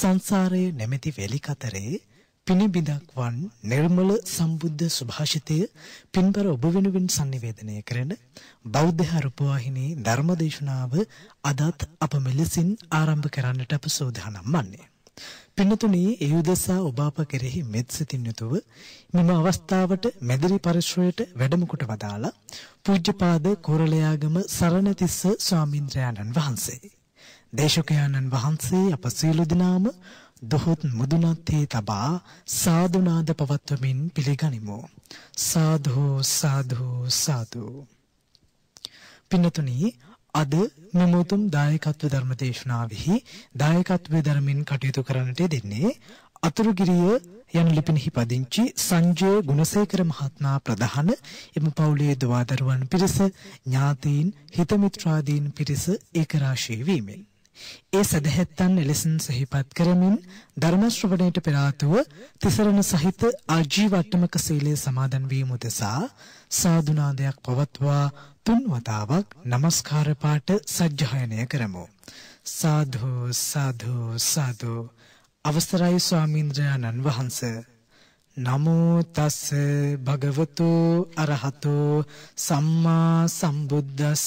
සංසාරයේ නැමැති වෙලි කතරේ පිනිබිදක් වන් නිර්මල සම්බුද්ධ සුභාෂිතය පින්බර ඔබ වෙනුවෙන් sannivedanaya කරන බෞද්ධ රූපවාහිනී ධර්මදේශනාව අදත් අප මෙලෙසින් ආරම්භ කරන්නට අප සූදානම් වන්නේ. පින්නතුනි ඒ උදෙසා ඔබ අප කෙරෙහි මෙත් සිතින් යුතුව මෙම අවස්ථාවට මෙදිරි පරිශ්‍රයට වැඩම කොට වදාලා පූජ්‍යපාද කොරළයාගම සරණතිස්ස ස්වාමින්ද්‍රයාණන් වහන්සේ දේශකයාණන් වහන්සේ අප සියලු දෙනාම දොහොත් මුදුනත්තේ තබා සාදුනාද පවත්වමින් පිළිගනිමු. සාධු සාධු සාධු පින්නතුනි අද මෙමුතුම් දායකත්ව ධර්ම දේශනාවෙහි දායකත්වයේ ධර්මින් කටයුතු කරන්නට දෙන්නේ අතුරුගිරිය යන ලිපිනෙහි පදිංචි සංජය ගුණසේකර මහත්මයා ප්‍රධාන එම පවුලේ දුවදරුවන් පිරිස ඥාතීන් හිතමිත්‍රාදීන් පිරිස ඒකරාශී වීමෙන්. ඒ සදහැත්තන් එලෙසින් සිහිපත් කරමින් ධර්ම ශ්‍රවණයට පෙර ආතුව තිසරණ සහිත ආජීවට්ටමක සීලය සමාදන් වීම උදෙසා සාදුනාදයක් පවත්වා තුන් වතාවක් নমස්කාර පාඨ සජ්ජායනය කරමු. සාධු සාධු සාධු අවසරයි ස්වාමීන්ද්‍රයන්න් වහන්සේ. නමෝ තස් භගවතු අරහතෝ සම්මා සම්බුද්දස්ස.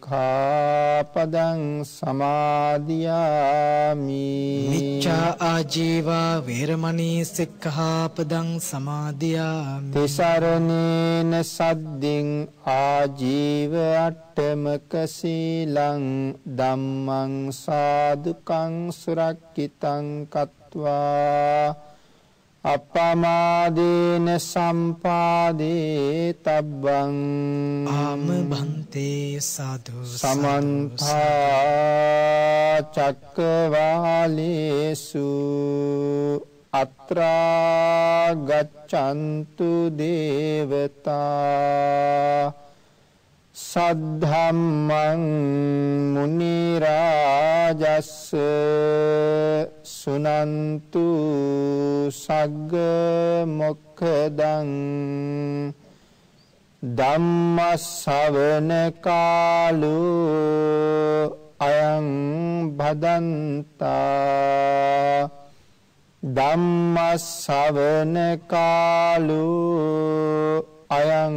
සික්ඛාපදං සමාදියාමි මිච්ඡා ආජීවා වේරමණී සික්ඛාපදං සමාදියාමි තිසරණේන සද්දින් ආජීව අට්ඨමක සීලං ධම්මං සාදුකං සුරක්කිතං කତ୍වා අපමාදීන සම්පාදී තබ්බං ආම බන්තේ සාදු සමන්තා චක්කවාලේසු අත්‍රා ගච්ඡන්තු දේවතා සද්ධම්මං මුනි රාජස්ස සුනන්තු සග්ග මොක්ඛදං ධම්ම ශවන කාලෝ අයං භදන්තා ධම්ම ශවන කාලෝ අයං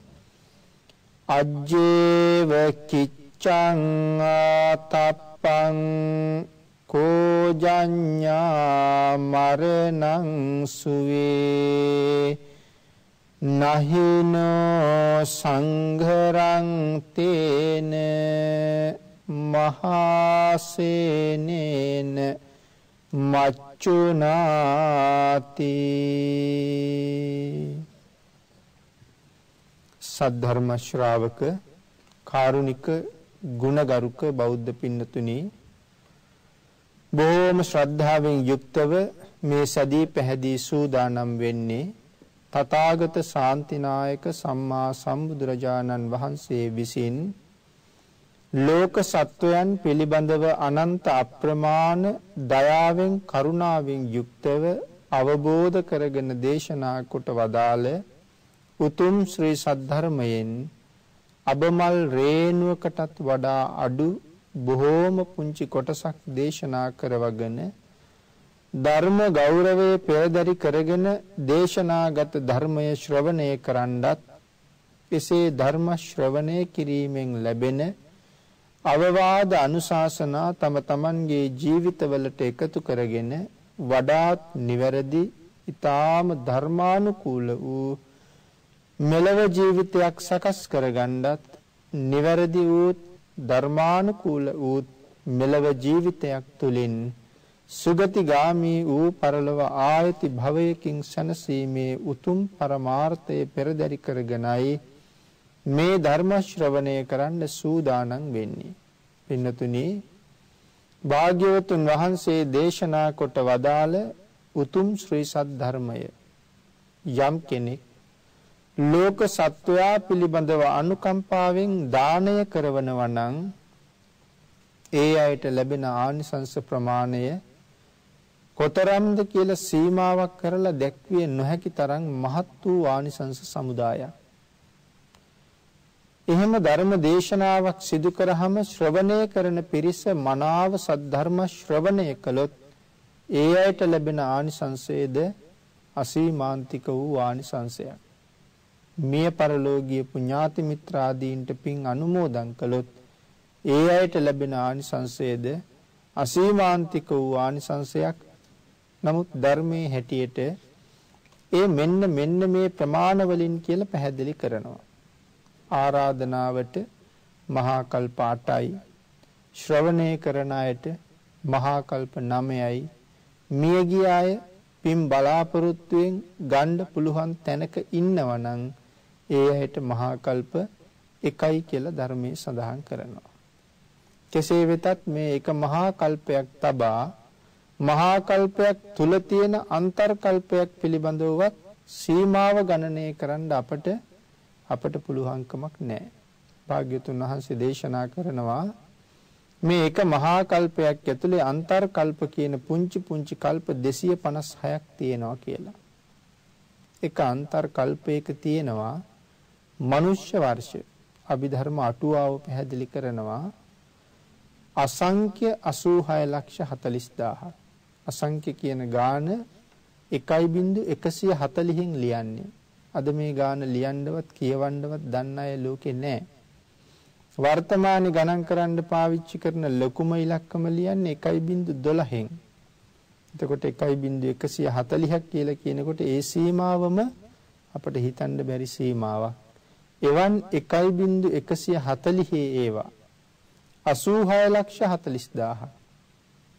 අජ්ජේව කිච්ඡං ආතප්පං කෝජඤ්ඤා මරණං සුවේ නහිනෝ සංඝරං තේන මහසේනේන මච්චුනාති සද්ධර්ම ශ්‍රාවක කාරුණික ගුණගරුක බෞද්ධ පින්නතුනි බොහෝම ශ්‍රද්ධාවෙන් යුක්තව මේ සදී පැහැදී සූදානම් වෙන්නේ තථාගත ශාන්තිනායක සම්මා සම්බුදුරජාණන් වහන්සේ විසින් ලෝක සත්වයන් පිළිබඳව අනන්ත අප්‍රමාණ දයාවෙන් කරුණාවෙන් යුක්තව අවබෝධ කරගෙන දේශනා කොට වදාළ උතුම් ශ්‍රී සද්ධර්මයෙන් අබමල් රේණුවකටත් වඩා අඩු බොහෝම පුංචි කොටසක් දේශනා කරවගෙන ධර්ම ගෞරවයේ පෙරදරි කරගෙන දේශනාගත ධර්මය ශ්‍රවණය කරන්නත් එසේ ධර්ම ශ්‍රවණය කිරීමෙන් ලැබෙන අවවාද අනුශාසනා තම තමන්ගේ ජීවිතවලට එකතු කරගෙන වඩාත් නිවැරදි ඊ타ම ධර්මානුකූල වූ මෙලව ජීවිතයක් සකස් කරගන්නත් නිවැරදි වූ ධර්මානුකූල වූ මෙලව ජීවිතයක් තුලින් සුගතිගාමී වූ පරලොව ආයති භවයකින් සැනසීමේ උතුම් පරමාර්ථය පෙරදරි කරගෙනයි මේ ධර්ම ශ්‍රවණය කරන්න සූදානම් වෙන්නේ. පින්නතුනි භාග්‍යවතුන් වහන්සේ දේශනා කොට වදාළ උතුම් ශ්‍රී සද්ධර්මය යම් කෙනෙක් ලෝක සත්වයා පිළිබඳව අනුකම්පාවෙන් දානය කරවනවා නම් ඒ අයට ලැබෙන ආනිසංස ප්‍රමාණය කොතරම්ද කියලා සීමාවක් කරලා දැක්විය නොහැකි තරම් මහත් වූ ආනිසංස සමුදායක්. එහෙම ධර්ම දේශනාවක් සිදු කරාම ශ්‍රවණය කරන පිරිස මනාව සද්ධර්ම ශ්‍රවණය කළොත් ඒ අයට ලැබෙන ආනිසංසයේද අසීමාන්තික වූ ආනිසංසයක්. මිය පරලෝකීය පුඤ්ඤාති මිත්‍රාදීන්ට පින් අනුමෝදන් කළොත් ඒ අයට ලැබෙන ආනිසංසයේද අසීමාන්තික වූ ආනිසංසයක් නමුත් ධර්මයේ හැටියට ඒ මෙන්න මෙන්න මේ ප්‍රමාණ වලින් කියලා පැහැදිලි කරනවා. ආරාධනාවට මහා කල්ප 8යි ශ්‍රවණය කරන අයට මහා කල්ප 9යි මියගිය අය පින් බලාපොරොත්තුෙන් ගන්න පුළුවන් තැනක ඉන්නවනම් ඒ ඇයට මහා කල්ප එකයි කියලා ධර්මයේ සඳහන් කරනවා. කෙසේ වෙතත් මේ එක මහා කල්පයක් තබා මහා කල්පයක් තුල තියෙන අන්තර් කල්පයක් පිළිබඳවවත් සීමාව ගණනය කරන්න අපට අපට පුළුවන්කමක් නැහැ. භාග්‍යතුන් වහන්සේ දේශනා කරනවා මේ එක මහා කල්පයක් ඇතුලේ අන්තර් කල්ප කියන පුංචි පුංචි කල්ප 256ක් තියෙනවා කියලා. එක අන්තර් කල්පයක තියෙනවා මනුෂ්‍ය වර්ෂ අභිධර්ම අටුවාව පැහැදිලි කරනවා. අසංඛ්‍ය 86 ලක්ෂ 40000 අසංඛ්‍ය කියන ගාන 1.140න් ලියන්නේ. අද මේ ගාන ලියන්නවත් කියවන්නවත් දන්න අය ලෝකේ නැහැ. වර්තමානයේ ගණන් කරන්න පාවිච්චි කරන ලොකුම ඉලක්කම ලියන්නේ 1.12න් එතකොට 1.140ක් කියලා කියනකොට ඒ සීමාවම අපිට හිතන්න බැරි සීමාවක්. එවන් 1.140 ඒවා 86 ලක්ෂ 40000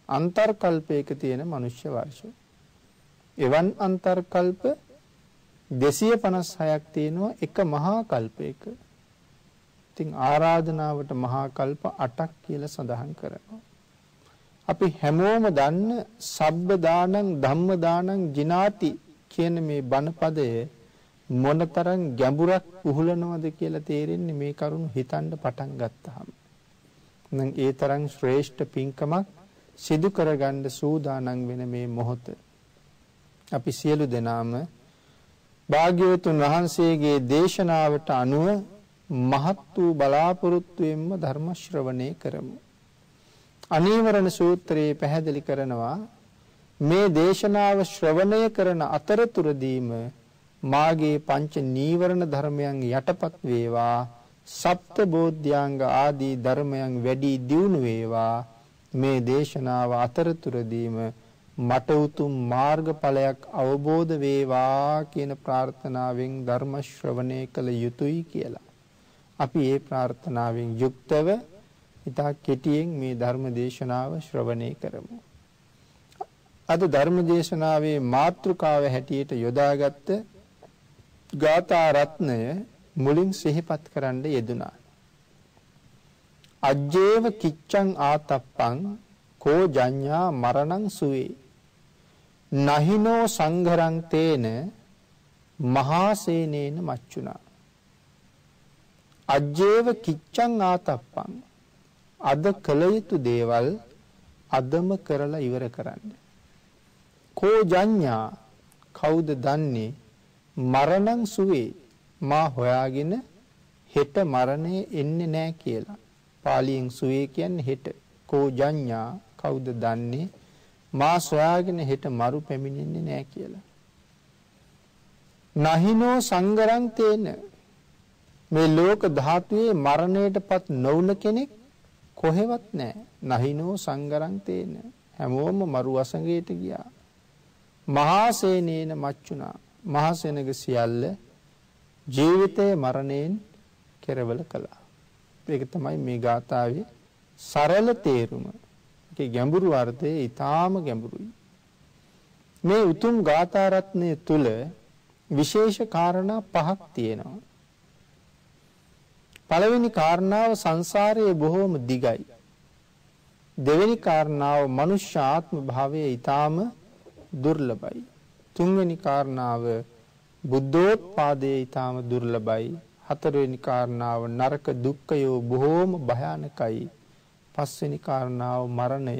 අන්තර්කල්පයක තියෙන මනුෂ්‍ය වර්ෂ. එවන් අන්තර්කල්ප 256ක් තියෙනවා එක මහා කල්පයක. ඉතින් ආරාධනාවට මහා කල්ප 8ක් කියලා සඳහන් කරනවා. අපි හැමෝම දන්න සබ්බ දානං ධම්ම දානං ජිනාති කියන මේ බණ පදය මොනතරම් ගැඹුරක් උහුලනවද කියලා තේරෙන්නේ මේ කරුණ හිතන්න පටන් ගත්තාම. නම් ඒ තරම් ශ්‍රේෂ්ඨ පින්කමක් සිදු කරගන්න සූදානම් වෙන මේ මොහොත අපි සියලු දෙනාම භාග්‍යවතුන් වහන්සේගේ දේශනාවට අනුව මහත් වූ බලාපොරොත්තුවෙන්ම ධර්ම ශ්‍රවණය කරමු. අනීවරණ සූත්‍රයේ පැහැදිලි කරනවා මේ දේශනාව ශ්‍රවණය කරන අතරතුරදීම මාගේ පංච නීවරණ ධර්මයන් යටපත් වේවා සප්ත බෝධ්‍යාංග ආදී ධර්මයන් වැඩි දියුණු වේවා මේ දේශනාව අතරතුරදීම මට උතුම් මාර්ගඵලයක් අවබෝධ වේවා කියන ප්‍රාර්ථනාවෙන් ධර්ම ශ්‍රවණය කළ යුතුයි කියලා. අපි ඒ ප්‍රාර්ථනාවෙන් යුක්තව ඉතා කෙටියෙන් මේ ධර්ම දේශනාව ශ්‍රවණය කරමු. අද ධර්ම දේශනාවේ මාතෘකාව හැටියට යොදාගත්ත ගාථා රත්නය මුලින් සිහිපත් කරන්න යෙදුනා. අජ්ජේව කිච්ඡං ආතප්පං කෝ ජඤ්ඤා මරණං සුවේ. නහිනෝ සංඝරං තේන මහාසේනේන මච්චුනා අජ්ජේව කිච්ඡං ආතප්පං අද කළ යුතු දේවල් අදම කරලා ඉවර කරන්න. කෝ ජඤ්ඤා කවුද දන්නේ? මරණං සුවේ මා හොයාගෙන හෙට මරණය එන්නේ නැහැ කියලා පාලියෙන් සුවේ කියන්නේ හෙට. කෝ ජඤ්ඤා කවුද දන්නේ? මා සොයාගෙන හෙට මරු පැමිණෙන්නේ නැහැ කියලා. නහිනෝ සංගරං තේන මේ ලෝක ධාතුවේ මරණයටපත් නොවුන කෙනෙක් කොහෙවත් නැහැ. නහිනෝ සංගරං තේන හැමෝම මරු අසඟයට ගියා. මහා සේනේන මච්චුනා මහා සෙනග සියල්ල ජීවිතයේ මරණයෙන් කෙරවල කළා. ඒක තමයි මේ ගාථාවේ සරල තේරුම. ඒකේ ගැඹුරු අර්ථය ඊටාම ගැඹුරුයි. මේ උතුම් ගාථා රත්නය තුල විශේෂ කාරණා පහක් තියෙනවා. පළවෙනි කාරණාව සංසාරයේ බොහෝම දිගයි. දෙවෙනි කාරණාව මනුෂ්‍ය ආත්ම භාවයේ ඊටාම දුර්ලභයි. තුන්වෙනි කාරණාව බුද්ධෝත්පාදයේ ඊටාම දුර්ලභයි. හතරවෙනි කාරණාව නරක දුක්ඛයෝ බොහෝම භයානකයි. පස්වෙනි කාරණාව මරණය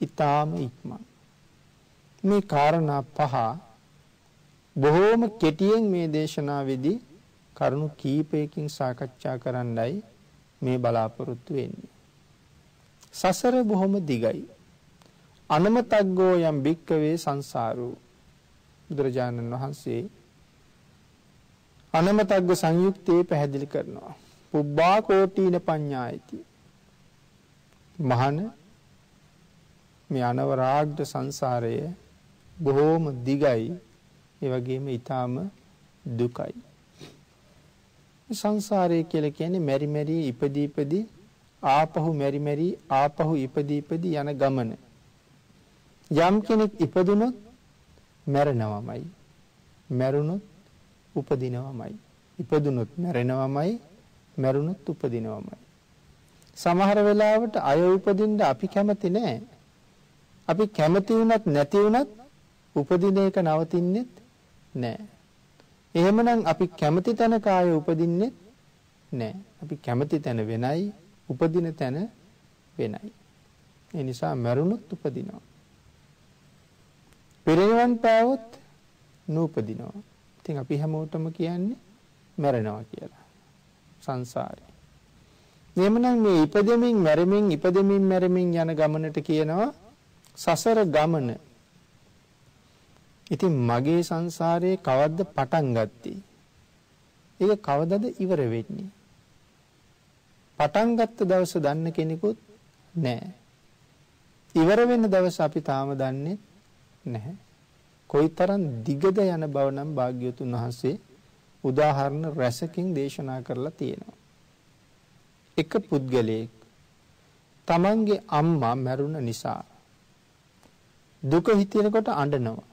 ඊටාම ඉක්මන්. මේ කාරණා පහ බොහෝම කෙටියෙන් මේ දේශනාවේදී කරුණු කීපයකින් සාකච්ඡා කරන්නයි මේ බලාපොරොත්තු වෙන්නේ. සසර බොහොම දිගයි. අනමතග්ගෝ යම් භික්කවේ සංසාරෝ බුදුරජාණන් වහන්සේ අනමතග්ග සංයුක්තයේ පැහැදිලි කරනවා. පුබ්බා කෝටීන පඤ්ඤායති. මහන මේ අනවරාග්ද සංසාරය බොහෝම දිගයි ඒ වගේම ඊටාම දුකයි. සංසාරය කියලා කියන්නේ මෙරි මෙරි ඉපදී ඉපදී ආපහු මෙරි මෙරි ආපහු ඉපදී ඉපදී යන ගමන. යම් කෙනෙක් ඉපදුනොත් මැරෙනවමයි. මැරුණොත් උපදිනවමයි. ඉපදුනොත් මැරෙනවමයි, මැරුණොත් උපදිනවමයි. සමහර වෙලාවට අය උපදින්න අපි කැමති නෑ. අපි කැමති වුණත් නැති වුණත් උපදින එක නවතින්නේ නෑ. එහෙමනම් අපි කැමති තැනක ආය උපදින්නේ නෑ. අපි කැමති තැන වෙනයි, උපදින තැන වෙනයි. ඒ නිසා මරුණොත් උපදිනවා. පිරිනිවන් පෑවොත් නූපදිනවා. ඉතින් අපි හැමෝටම කියන්නේ මැරෙනවා කියලා. සංසාරේ. එහෙමනම් මේ ඉපදෙමින් මැරෙමින් ඉපදෙමින් මැරෙමින් යන ගමනට කියනවා සසර ගමන. ඉතින් මගේ සංසාරයේ කවද්ද පටන් ගත්තේ? ඒක කවදද ඉවර වෙන්නේ? පටන් ගත්ත දවස දන්න කෙනෙකුත් නැහැ. ඉවර වෙන දවස අපි තාම දන්නේ නැහැ. කොයිතරම් දිගද යන බව නම් භාග්‍යවතුන් වහන්සේ උදාහරණ රැසකින් දේශනා කරලා තියෙනවා. එක පුද්ගලයෙක් තමන්ගේ අම්මා මැරුණ නිසා දුක හිතෙනකොට අඬනවා.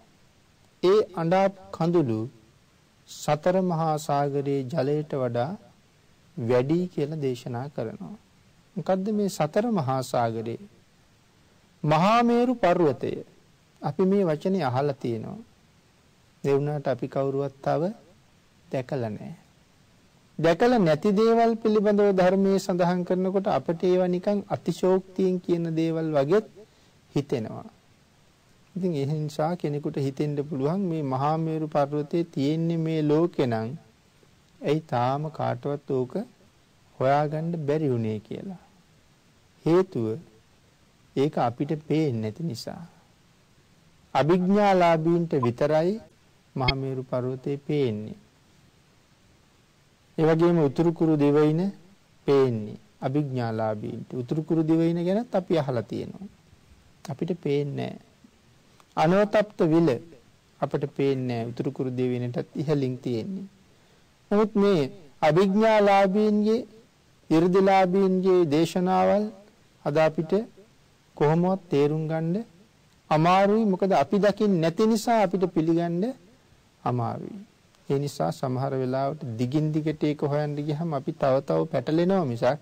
ඒ අඬා කඳුළු සතර මහා සාගරයේ ජලයට වඩා වැඩි කියලා දේශනා කරනවා. මොකද්ද මේ සතර මහා සාගරේ? මහා මේරු පර්වතය. අපි මේ වචනේ අහලා තියෙනවා. ඒ වුණාට අපි කවුරුවත් තව දැකලා නැහැ. දැකලා නැති දේවල් පිළිබඳව ධර්මයේ සඳහන් කරනකොට අපිට ඒවා නිකන් අතිශෝක්තියෙන් කියන දේවල් වගේ හිතෙනවා. ඉතින් ඒ නිසා කෙනෙකුට හිතෙන්න පුළුවන් මේ මහා මේරු පර්වතයේ තියෙන්නේ මේ ලෝකේ නම් ඇයි තාම කාටවත් ඕක හොයාගන්න බැරි වුණේ කියලා. හේතුව ඒක අපිට පේන්නේ නැති නිසා. අභිඥාලාභීන්ට විතරයි මහමේරු පර්වතේ පේන්නේ. ඒ වගේම උතුරු කුරු දිවයින පේන්නේ අභිඥාලාභීන්ට. උතුරු කුරු දිවයින ගැනත් අපි අහලා තියෙනවා. අපිට පේන්නේ අනවතප්ත විල අපිට පේන්නේ උතුරු කුරු දිවයිනටත් ඉහළින් තියෙන්නේ. නමුත් මේ අභිඥාලාභීන්ගේ 이르දිලාභීන්ගේ දේශනාවල් අද අපිට කොහොමවත් තේරුම් ගන්න අමාරුයි මොකද අපි දකින්නේ නැති නිසා අපිට පිළිගන්න අමාරුයි. ඒ නිසා සමහර වෙලාවට දිගින් දිගට ඒක හොයන්න ගියහම අපි තව තව පැටලෙනවා මිසක්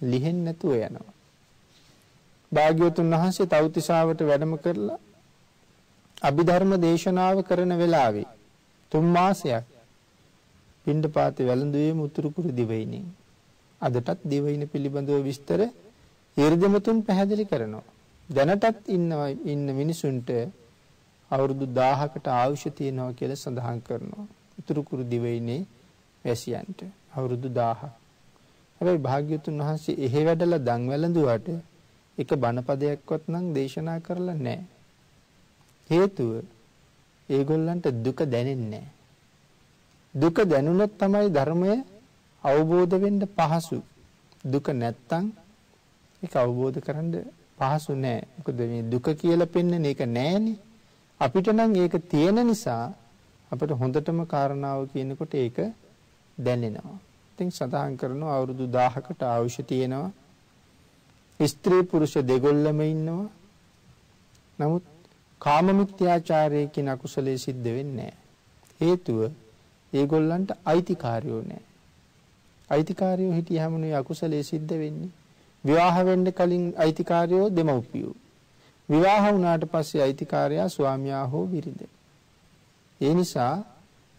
ලිහෙන්නේ නැතුව යනවා. භාග්‍යවතුන් වහන්සේ තවතිසාවට වැඩම කරලා අභිධර්ම දේශනාව කරන වෙලාවේ තුන් මාසයක් පින්ඩපාතේ වැළඳුවේ මුතුරු කුරු දිවයිනේ. අදටත් දිවයින පිළිබඳව විස්තර ඊර්දමතුන් පැහැදිලි කරනවා. දැනටත් ඉන්නවා ඉන්න මිනිසුන්ට අවුරුදු 1000කට ආයුෂ තියෙනවා කියලා සඳහන් කරනවා. උතුරු කුරු දිවයිනේ වැසියන්ට අවුරුදු 1000ක්. හැබැයි භාග්‍යතුන් වහන්සේ එහෙ වැඩලා දන් වැළඳුවාට එක බණපදයක්වත් නම් දේශනා කරලා නැහැ. හේතුව ඒගොල්ලන්ට දුක දැනෙන්නේ දුක දැනුණොත් තමයි ධර්මය අවබෝධ වෙන්න පහසු. දුක නැත්තම් ඒක අවබෝධ කරන්න පහසු නෑ. මොකද මේ දුක කියලා පෙන්වන එක නෑනේ. අපිට නම් ඒක තියෙන නිසා අපිට හොඳටම කාරණාව කියනකොට ඒක දැනෙනවා. ඉතින් සඳහන් කරනවා අවුරුදු 1000කට ආයුෂ තියෙනවා. ස්ත්‍රී පුරුෂ දෙගොල්ලම ඉන්නවා. නමුත් කාම මිත්‍යාචාරයේ කියන අකුසලයේ සිද්ධ වෙන්නේ හේතුව ඒගොල්ලන්ට අයිතිකාරයෝ නැහැ. අයිතිකාරයෝ හිටියහම නේ අකුසලයේ සිද්ධ වෙන්නේ. විවාහ වෙන්න කලින් අයිතිකාරයෝ දෙමව්පියෝ. විවාහ වුණාට පස්සේ අයිතිකාරයා ස්වාමියා හෝ බිරිඳ. ඒ නිසා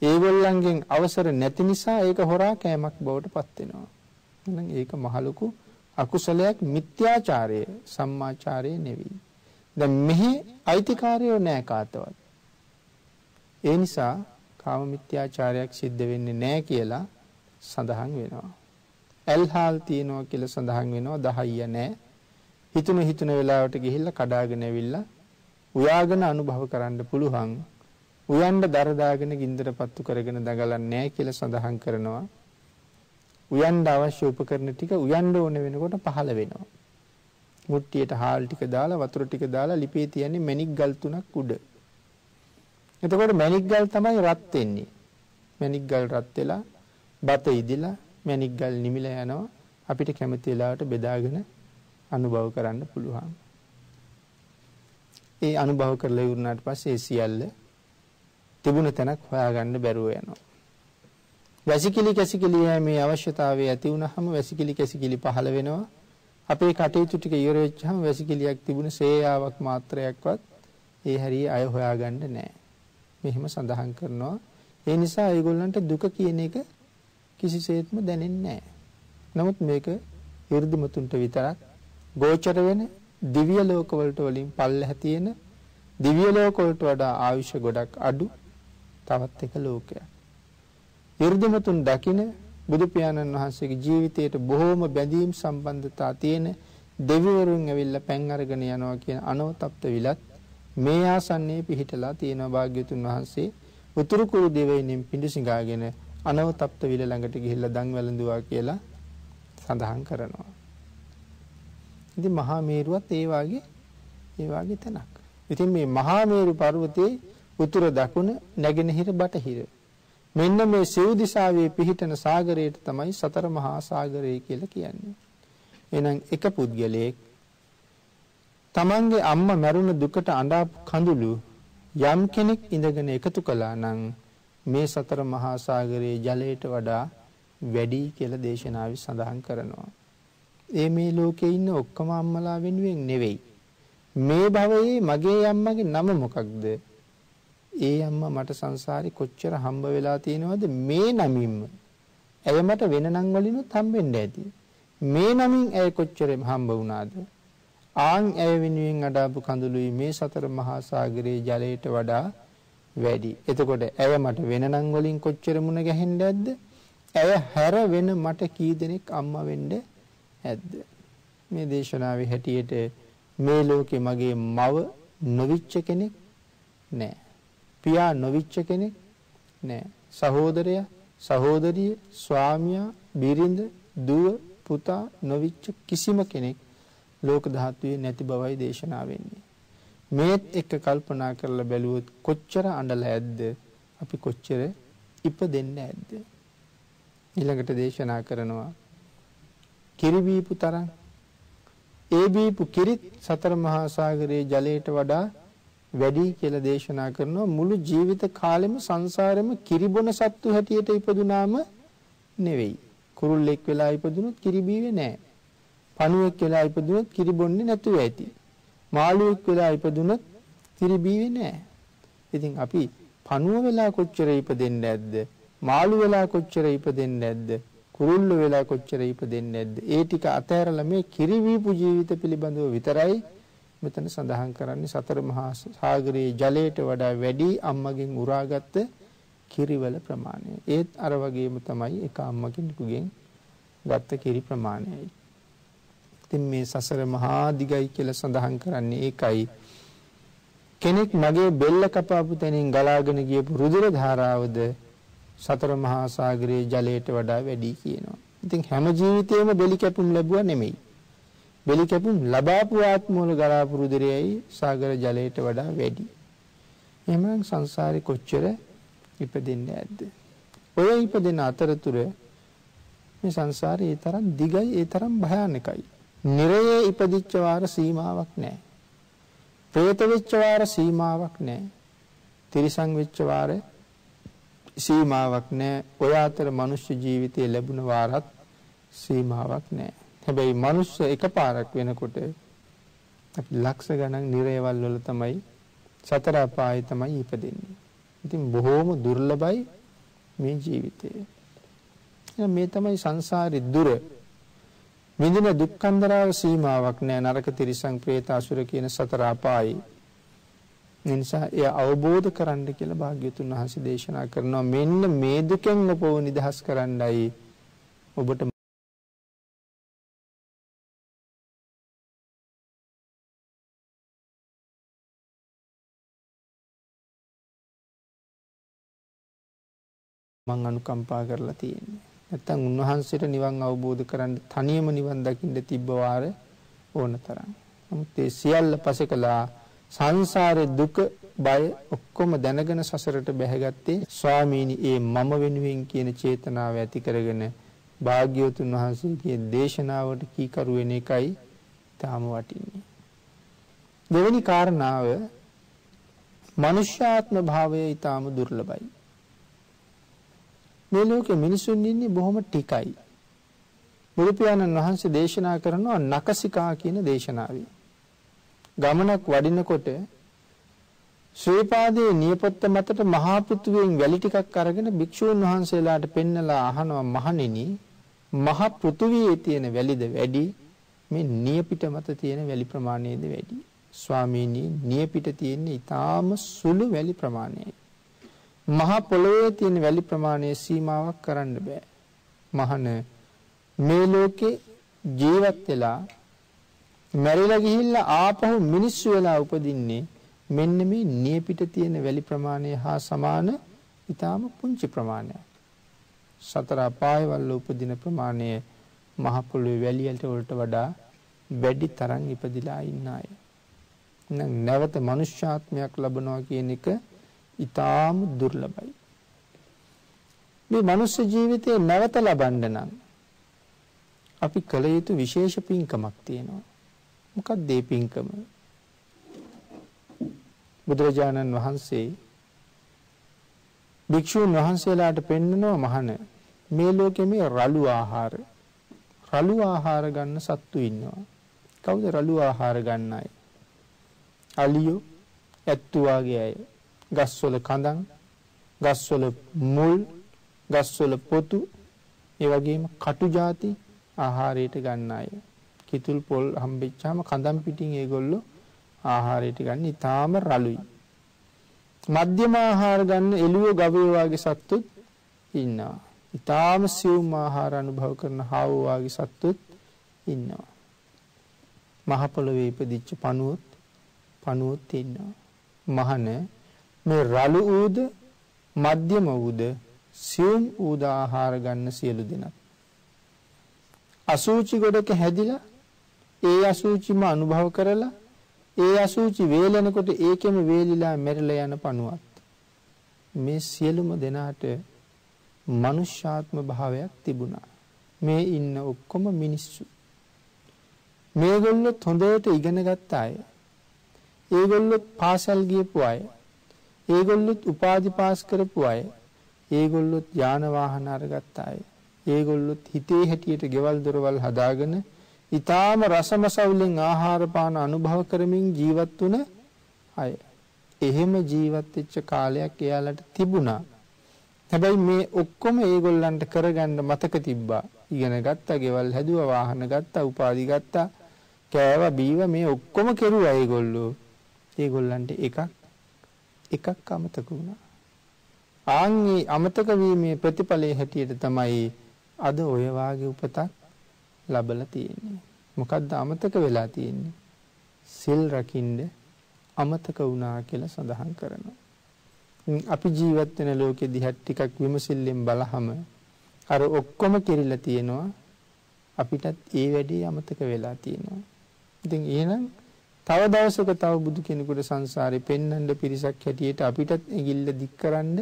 ඒගොල්ලන්ගෙන් අවසර නැති නිසා ඒක හොරා කෑමක් බවට පත් වෙනවා. එහෙනම් ඒක මහලුකු අකුසලයක් මිත්‍යාචාරය සම්මාචාරය නෙවෙයි. දැන් මෙහි අයිතිකාරයෝ නෑ කාටවත්. ඒ නිසා කාම මිත්‍යාචාරයක් සිද්ධ වෙන්නේ නෑ කියලා සඳහන් වෙනවා. ඇල්හාල් තියනවා කියලා සඳහන් වෙනවා 10ය නෑ. හිතුන හිතුන වෙලාවට ගිහිල්ලා කඩාගෙන ඇවිල්ලා උයාගෙන අනුභව කරන්න පුළුවන්. උයන්ඩ දර දාගෙන ගින්දර පත්තු කරගෙන දඟලන්නේ නැහැ කියලා සඳහන් කරනවා. උයන්ඩ අවශ්‍ය උපකරණ ටික උයන්ඩ ඕන වෙනකොට පහළ වෙනවා. මුට්ටියට හාල් ටික දාලා වතුර ටික දාලා ලිපේ තියන්නේ මැණික් ගල් තුනක් උඩ. එතකොට මැණික් ගල් තමයි රත් වෙන්නේ. මැණික් ගල් රත් වෙලා බත ඉදිලා මැණික් ගල් නිමිලා යනවා. අපිට කැමති වෙලාවට බෙදාගෙන අනුභව කරන්න පුළුවන්. ඒ අනුභව කරලා ඉවරනාට පස්සේ ඒ සියල්ල තිබුණ තැනක් හොයාගන්න බැරුව යනවා. වැසිකිලි කැසිකිලි මේ අවශ්‍යතාවය ඇති වුනහම වැසිකිලි කැසිකිලි පහළ වෙනවා. අපේ කටයුතු ටික ඉවර වෙච්චාම වැසිකිළියක් තිබුණ සේයාවක් මාත්‍රයක්වත් ඒ හැරියේ අය හොයාගන්න නැහැ. මෙහෙම සඳහන් කරනවා. ඒ නිසා ඒගොල්ලන්ට දුක කියන එක කිසිසේත්ම දැනෙන්නේ නැහැ. නමුත් මේක 이르දිමතුන්ට විතරක් ගෝචර වෙන දිව්‍ය ලෝකවලට වලින් පල්ලැහැ තියෙන දිව්‍ය ලෝකවලට වඩා ආයුෂ ගොඩක් අඩු තවත් එක ලෝකයක්. 이르දිමතුන් දකින බුදු පියාණන් වහන්සේගේ ජීවිතයට බොහෝම බැඳීම් සම්බන්ධතා තියෙන දෙවිවරුන් ඇවිල්ලා පැන් අරගෙන යනවා කියන අනවතප්ත විලත් මේ ආසන්නයේ පිහිටලා තියෙනවා භාග්‍යතුන් වහන්සේ උතුරු කුරු දෙවියන්ෙන් පිඬු සිඟාගෙන අනවතප්ත විල ළඟට ගිහිල්ලා දන් වැළඳුවා කියලා සඳහන් කරනවා. ඉතින් මහා මේරුවත් ඒ වාගේ ඒ වාගේ තැනක්. ඉතින් මේ මහා මේරු පර්වතයේ උතුර දකුණ නැගෙනහිර බටහිර මෙන්න මේ සිව් දිසාවේ පිහිටන සාගරයට තමයි සතර මහා සාගරය කියලා කියන්නේ. එහෙනම් එක පුද්ගලයෙක් තමන්ගේ අම්මා මැරුණ දුකට අඬා කඳුළු යම් කෙනෙක් ඉඳගෙන එකතු කළා නම් මේ සතර මහා සාගරයේ ජලයට වඩා වැඩි කියලා දේශනාවේ සඳහන් කරනවා. ඒ මේ ලෝකේ ඉන්න ඔක්කොම අම්මලා වෙනුවෙන් නෙවෙයි. මේ භවයේ මගේ අම්මගේ නම මොකක්ද? ඒ අම්මා මට සංසාරේ කොච්චර හම්බ වෙලා තියෙනවද මේ නමින්ම. ඇය මට වෙන නම් වලිනුත් හම්බෙන්න ඇති. මේ නමින් ඇය කොච්චර හම්බ වුණාද? ආන් ඇය වෙනුවෙන් අඩාපු කඳුළුයි මේ සතර මහා සාගරයේ ජලයට වඩා වැඩි. එතකොට ඇය මට වෙන නම් වලින් කොච්චර මුණ ගැහෙන්න ඇද්ද? ඇය හැර වෙන මට කී දෙනෙක් අම්මා වෙන්න ඇද්ද? මේ දේශනාවේ හැටියට මේ ලෝකේ මගේ මව නොවිච්ච කෙනෙක් නැහැ. පියා නොවිච්ච කෙනෙක් නෑ. සහෝදරයා, සහෝදරිය, ස්වාමියා, බිරිඳ, දුව, පුතා නොවිච්ච කිසිම කෙනෙක් ලෝක ධාතුවේ නැති බවයි දේශනා වෙන්නේ. මේත් එක්ක කල්පනා කරලා බැලුවොත් කොච්චර අඬලා ඇද්ද අපි කොච්චර ඉපදෙන්න ඇද්ද ඊළඟට දේශනා කරනවා කිරි බීපු තරම් ඒ බීපු කිරිත් සතර මහා සාගරයේ ජලයට වඩා වැඩි කියලා දේශනා කරනවා මුළු ජීවිත කාලෙම සංසාරෙම කිරිබොන සත්තු හැටියට ඉපදුනාම නෙවෙයි. කුරුල්ලෙක් වෙලා ඉපදුනොත් කිරි බීවේ නැහැ. පණුවෙක් වෙලා ඉපදුනොත් කිරි බොන්නේ නැතුව ඇති. මාළුවෙක් වෙලා ඉපදුනොත් කිරි බීවේ නැහැ. ඉතින් අපි පණුව වෙලා කොච්චර ඉපදෙන්නේ නැද්ද? මාළු වෙලා කොච්චර ඉපදෙන්නේ නැද්ද? කුරුල්ල වෙලා කොච්චර ඉපදෙන්නේ නැද්ද? ඒ ටික අතහැරලා මේ කිරි බීපු ජීවිත පිළිබඳව විතරයි මෙතන සඳහන් කරන්නේ සතර මහා සාගරයේ ජලයට වඩා වැඩි අම්මගෙන් උරාගත්ත කිරිවල ප්‍රමාණය. ඒත් අර වගේම තමයි එක අම්මගෙනෙකුගෙන් ගත්ත කිරි ප්‍රමාණයයි. ඉතින් මේ සසර මහා දිගයි කියලා සඳහන් කරන්නේ ඒකයි. කෙනෙක් මගේ බෙල්ල කපාපු තැනින් ගලාගෙන ගියපු රුධිර ධාරාවද සතර මහා සාගරයේ ජලයට වඩා වැඩි කියනවා. ඉතින් හැම ජීවිතේම බෙලි කැපුම් ලැබුවා නෙමෙයි. බෙලි කැපුම් ලබාපු ආත්මවල ගලා පුරුදරයයි සාගර ජලයට වඩා වැඩි. එහෙනම් සංසාරේ කොච්චර ඉපදෙන්නේ නැද්ද? ඔය ඉපදෙන අතරතුර මේ සංසාරේ ඒ තරම් දිගයි ඒ තරම් භයානකයි. නිරයේ ඉපදිච්ච වාර සීමාවක් නැහැ. പ്രേත වෙච්ච වාර සීමාවක් නැහැ. තිරිසන් වෙච්ච වාර සීමාවක් නැහැ. ඔය අතර මනුෂ්‍ය ජීවිතයේ ලැබුණ වාරත් සීමාවක් නැහැ. හැබැයි මනුස්ස එකපාරක් වෙනකොට අපි ලක්ෂ ගණන් නිරේවල් වල තමයි සතර අපායේ තමයි ඉපදෙන්නේ. ඉතින් බොහෝම දුර්ලභයි මේ ජීවිතය. මේ තමයි සංසාරේ දුර. විඳින දුක්ඛන්දරාව සීමාවක් නෑ නරක තිරිසං പ്രേත අසුර කියන සතර අපායේ. නිසා එය අවබෝධ කරන්න කියලා භාග්‍යතුන් වහන්සේ දේශනා කරනවා මෙන්න මේ දුකෙන් ඔබව නිදහස් කරන්නයි ඔබට මං අනුකම්පා කරලා තියෙන්නේ. නැත්තම් උන්වහන්සේට නිවන් අවබෝධ කරන්න තනියම නිවන් දකින්න තිබ්බ වාර ඕන තරම්. නමුත් ඒ සියල්ල පසෙකලා සංසාරේ දුක බය ඔක්කොම දැනගෙන සසරට බැහැගත්තේ ස්වාමීනි ඒ මම වෙනුවෙන් කියන චේතනාව ඇති කරගෙන භාග්‍යවතුන් වහන්සේගේ දේශනාවට කීකරු වෙන එකයි තාම වටින්නේ. දෙවෙනි කාරණාව මනුෂ්‍යාත්ම භාවය ඊටාම දුර්ලභයි. මේ ලෝකේ මිනිසුන් ඉන්නේ බොහොම ටිකයි. බුදු පියාණන් වහන්සේ දේශනා කරනවා නකසිකා කියන දේශනාවේ. ගමනක් වඩිනකොට ශ්‍රීපාදයේ නියපොත්ත මතට මහා පෘථුවියෙන් වැලි ටිකක් අරගෙන භික්ෂූන් වහන්සේලාට පෙන්නලා අහනවා මහණෙනි මහ පෘථුවියේ තියෙන වැලිද වැඩි මේ නියපිට මත තියෙන වැලි ප්‍රමාණයද වැඩි ස්වාමීනි නියපිට තියෙන ඊටාම සුළු වැලි ප්‍රමාණයයි මහ පොළොවේ තියෙන වැලි ප්‍රමාණය සීමාවක් කරන්න බෑ මහන මේ ලෝකේ ජීවත් වෙලා මැරිලා ගිහිල්ලා ආපහු මිනිස්සු වෙලා උපදින්නේ මෙන්න මේ නියපිට තියෙන වැලි ප්‍රමාණය හා සමාන ඊටාම පුංචි ප්‍රමාණයක්. සතර අපායවල උපදින ප්‍රමාණය මහ පොළොවේ වැලියට වලට වඩා වැඩි තරම් ඉපදිලා ඉන්න අය. නම් නැවත මනුෂ්‍යාත්මයක් ලබනවා කියන එක ඊටාම දුර්ලභයි. මේ මනුස්ස ජීවිතේ නැවත ලබන්න නම් අපි කළ යුතු විශේෂ පින්කමක් තියෙනවා. මොකක්ද මේ පින්කම? බුදුරජාණන් වහන්සේ භික්ෂුන් වහන්සේලාට පෙන්නනවා මහන මේ ලෝකෙ මේ රළු ආහාර රළු ආහාර ගන්න සත්තු ඉන්නවා. කවුද රළු ආහාර ගන්න අය? අලියෝ, ඇත්තු වගේ අය. ගස්වල කඳන්, ගස්වල මුල්, ගස්වල පොතු, ඒ වගේම කටු ಜಾති ආහාරයට ගන්න අය. කිතුල් පොල් හම්බෙච්චාම කඳන් පිටින් ඒගොල්ලෝ ආහාරයට ගන්න ඉතාම රළුයි. මධ්‍යම ආහාර ගන්න එළුව ගවය වගේ සත්තුත් ඉන්නවා. ඉතාම සියුම් ආහාර අනුභව කරන හාව වගේ සත්තුත් ඉන්නවා. මහ පොළොවේ ඉපදිච්ච පණුවොත් පණුවොත් ඉන්නවා. මහන මේ රළු ඌද මධ්‍යම ඌද සියුම් ඌද ආහාර ගන්න සියලු දෙනා අසූචි ගොඩක හැදිලා ඒ අසූචිම අනුභව කරලා ඒ අසූචි වේලෙනකොට ඒකෙම වේලිලා මැරිලා යන පණුවත් මේ සියලුම දෙනාට මනුෂ්‍යාත්ම භාවයක් තිබුණා. මේ ඉන්න ඔක්කොම මිනිස්සු. මේගොල්ලොත් හොඳට ඉගෙන ගත්ත අය. ඒගොල්ලොත් පාසල් ගියපු අය. ඒගොල්ලොත් උපාධි පාස් කරපු අය. ඒගොල්ලොත් යාන වාහන අරගත්ත අය. ඒගොල්ලොත් හිතේ හැටියට ගෙවල් දොරවල් හදාගෙන ඊටාම රසමසවුලෙන් ආහාර පාන අනුභව කරමින් ජීවත් වුණ අය. එහෙම ජීවත් වෙච්ච කාලයක් එයාලට තිබුණා. හැබැයි මේ ඔක්කොම ඒගොල්ලන්ට කරගන්න මතක තිබ්බා. ඉගෙන ගත්තා, ගෙවල් හැදුවා, වාහන ගත්තා, උපාධි ගත්තා, කෑවා, බීවා මේ ඔක්කොම කෙරුවා ඒගොල්ලෝ. ඒගොල්ලන්ට එකක් එකක් අමතක වුණා. ආන්ගේ අමතක වීමේ ප්‍රතිඵලයේ හැටියට තමයි අද ඔය වාගේ උපතක් ලබලා තියෙන්නේ. මොකද්ද අමතක වෙලා තියෙන්නේ? සිල් රකින්න අමතක වුණා කියලා සඳහන් කරනවා. අපි ජීවත් වෙන ලෝකෙ දිහා ටිකක් විමසිල්ලෙන් බලහම අර ඔක්කොම කෙරිලා තියෙනවා අපිටත් ඒ වැඩේ අමතක වෙලා තියෙනවා. ඉතින් එහෙනම් තව දවසක තව බුදු කෙනෙකුට සංසාරේ පෙන්වන්න පිරිසක් හැටියට අපිටත් ඇඟිල්ල දික් කරන්න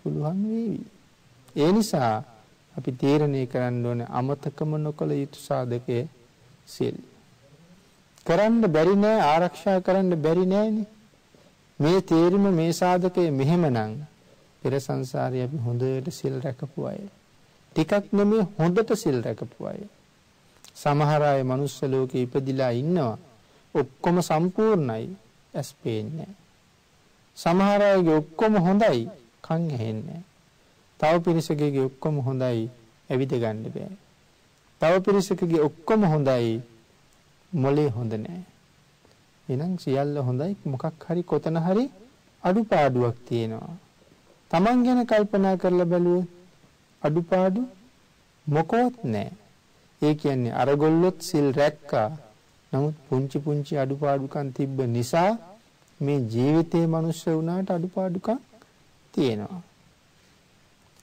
පුළුවන් වේවි. ඒ නිසා අපි තීරණය කරන්න ඕනේ අමතකම නොකළ යුතු සාධකයේ සිල්. කරන්න බැරි නෑ ආරක්ෂා කරන්න බැරි නෑනේ. මේ තීරම මේ සාධකයේ මෙහෙමනම් පෙර සංසාරේ අපි හොඳට සිල් රැකපු අය. ටිකක් නෙමෙයි හොඳට සිල් රැකපු අය. සමහර අය මනුස්ස ලෝකේ ඉපදිලා ඉන්නවා. ඔක්කොම සම්පූර්ණයි. ඇස් පේන්නේ සමහර අයගේ ඔක්කොම හොඳයි. කන් ඇහෙන්නේ තව පිරිසකගේ ඔක්කොම හොඳයි ඇවිද ගන්න බෑ. තව පිරිසකගේ ඔක්කොම හොඳයි මොලේ හොඳ නෑ. එහෙනම් සියල්ල හොඳයි මොකක් හරි කොතන හරි අඩුපාඩුවක් තියෙනවා. Taman ගැන කල්පනා කරලා බැලුවොත් අඩුපාඩු මොකවත් නෑ. ඒ කියන්නේ අරගොල්ලොත් සිල් රැක්කා. නමුත් පුංචි පුංචි අඩුපාඩුකම් තිබ්බ නිසා මේ ජීවිතේ මිනිස්සු වුණාට අඩුපාඩුකම් තියෙනවා.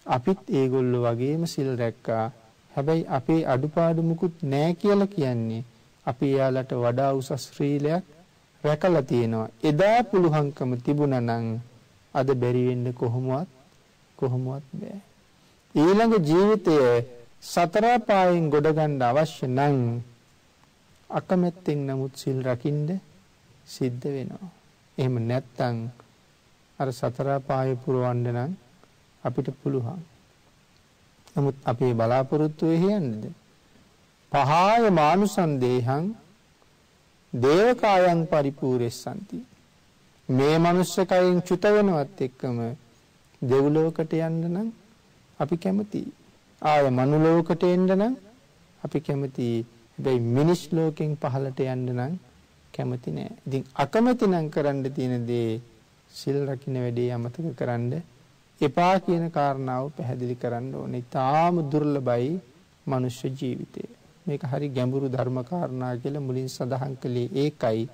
අපිත් ඒගොල්ලෝ වගේම සිල් රැක්කා. හැබැයි අපේ අඩුපාඩු මුකුත් නැහැ කියලා කියන්නේ අපි එයාලට වඩා උසස් ශ්‍රීලයක් රැකලා තියෙනවා. එදා පුළුවන්කම තිබුණා නම් අද බැරි වෙන්න කොහොමවත් කොහොමවත් බෑ. ඊළඟ ජීවිතය සතර පායෙන් ගොඩ ගන්න අවශ්‍ය නම් අකමැත්තෙන් නමුත් සිල් රකින්න සිද්ධ වෙනවා. එහෙම නැත්නම් අර සතර පාය පුරවන්න නම් අපිට පුළුවන්. නමුත් අපේ බලාපොරොත්තු වෙ යන්නද? පහාය මානුසන් දේහං දේවකායන් පරිපූර්ෙස්සන්ති. මේ මනුෂ්‍යකයෙන් චුත වෙනවත් එක්කම දෙව්ලෝකට යන්න නම් අපි කැමතියි. ආය මනුලෝකට එන්න නම් අපි කැමතියි. හැබැයි මිනිස් ලෝකෙන් පහළට යන්න නම් කැමති නෑ. ඉතින් අකමැති නම් කරන්න තියෙන දේ සිල් රකින්න වැඩේ අමතක කරන්න එපා කියන කාරණාව පැහැදිලි කරන්න ඕනේ. තාම දුර්ලභයි මනුෂ්‍ය ජීවිතය. මේක හරි ගැඹුරු ධර්ම කාරණා කියලා මුලින් සඳහන් කළේ ඒකයි.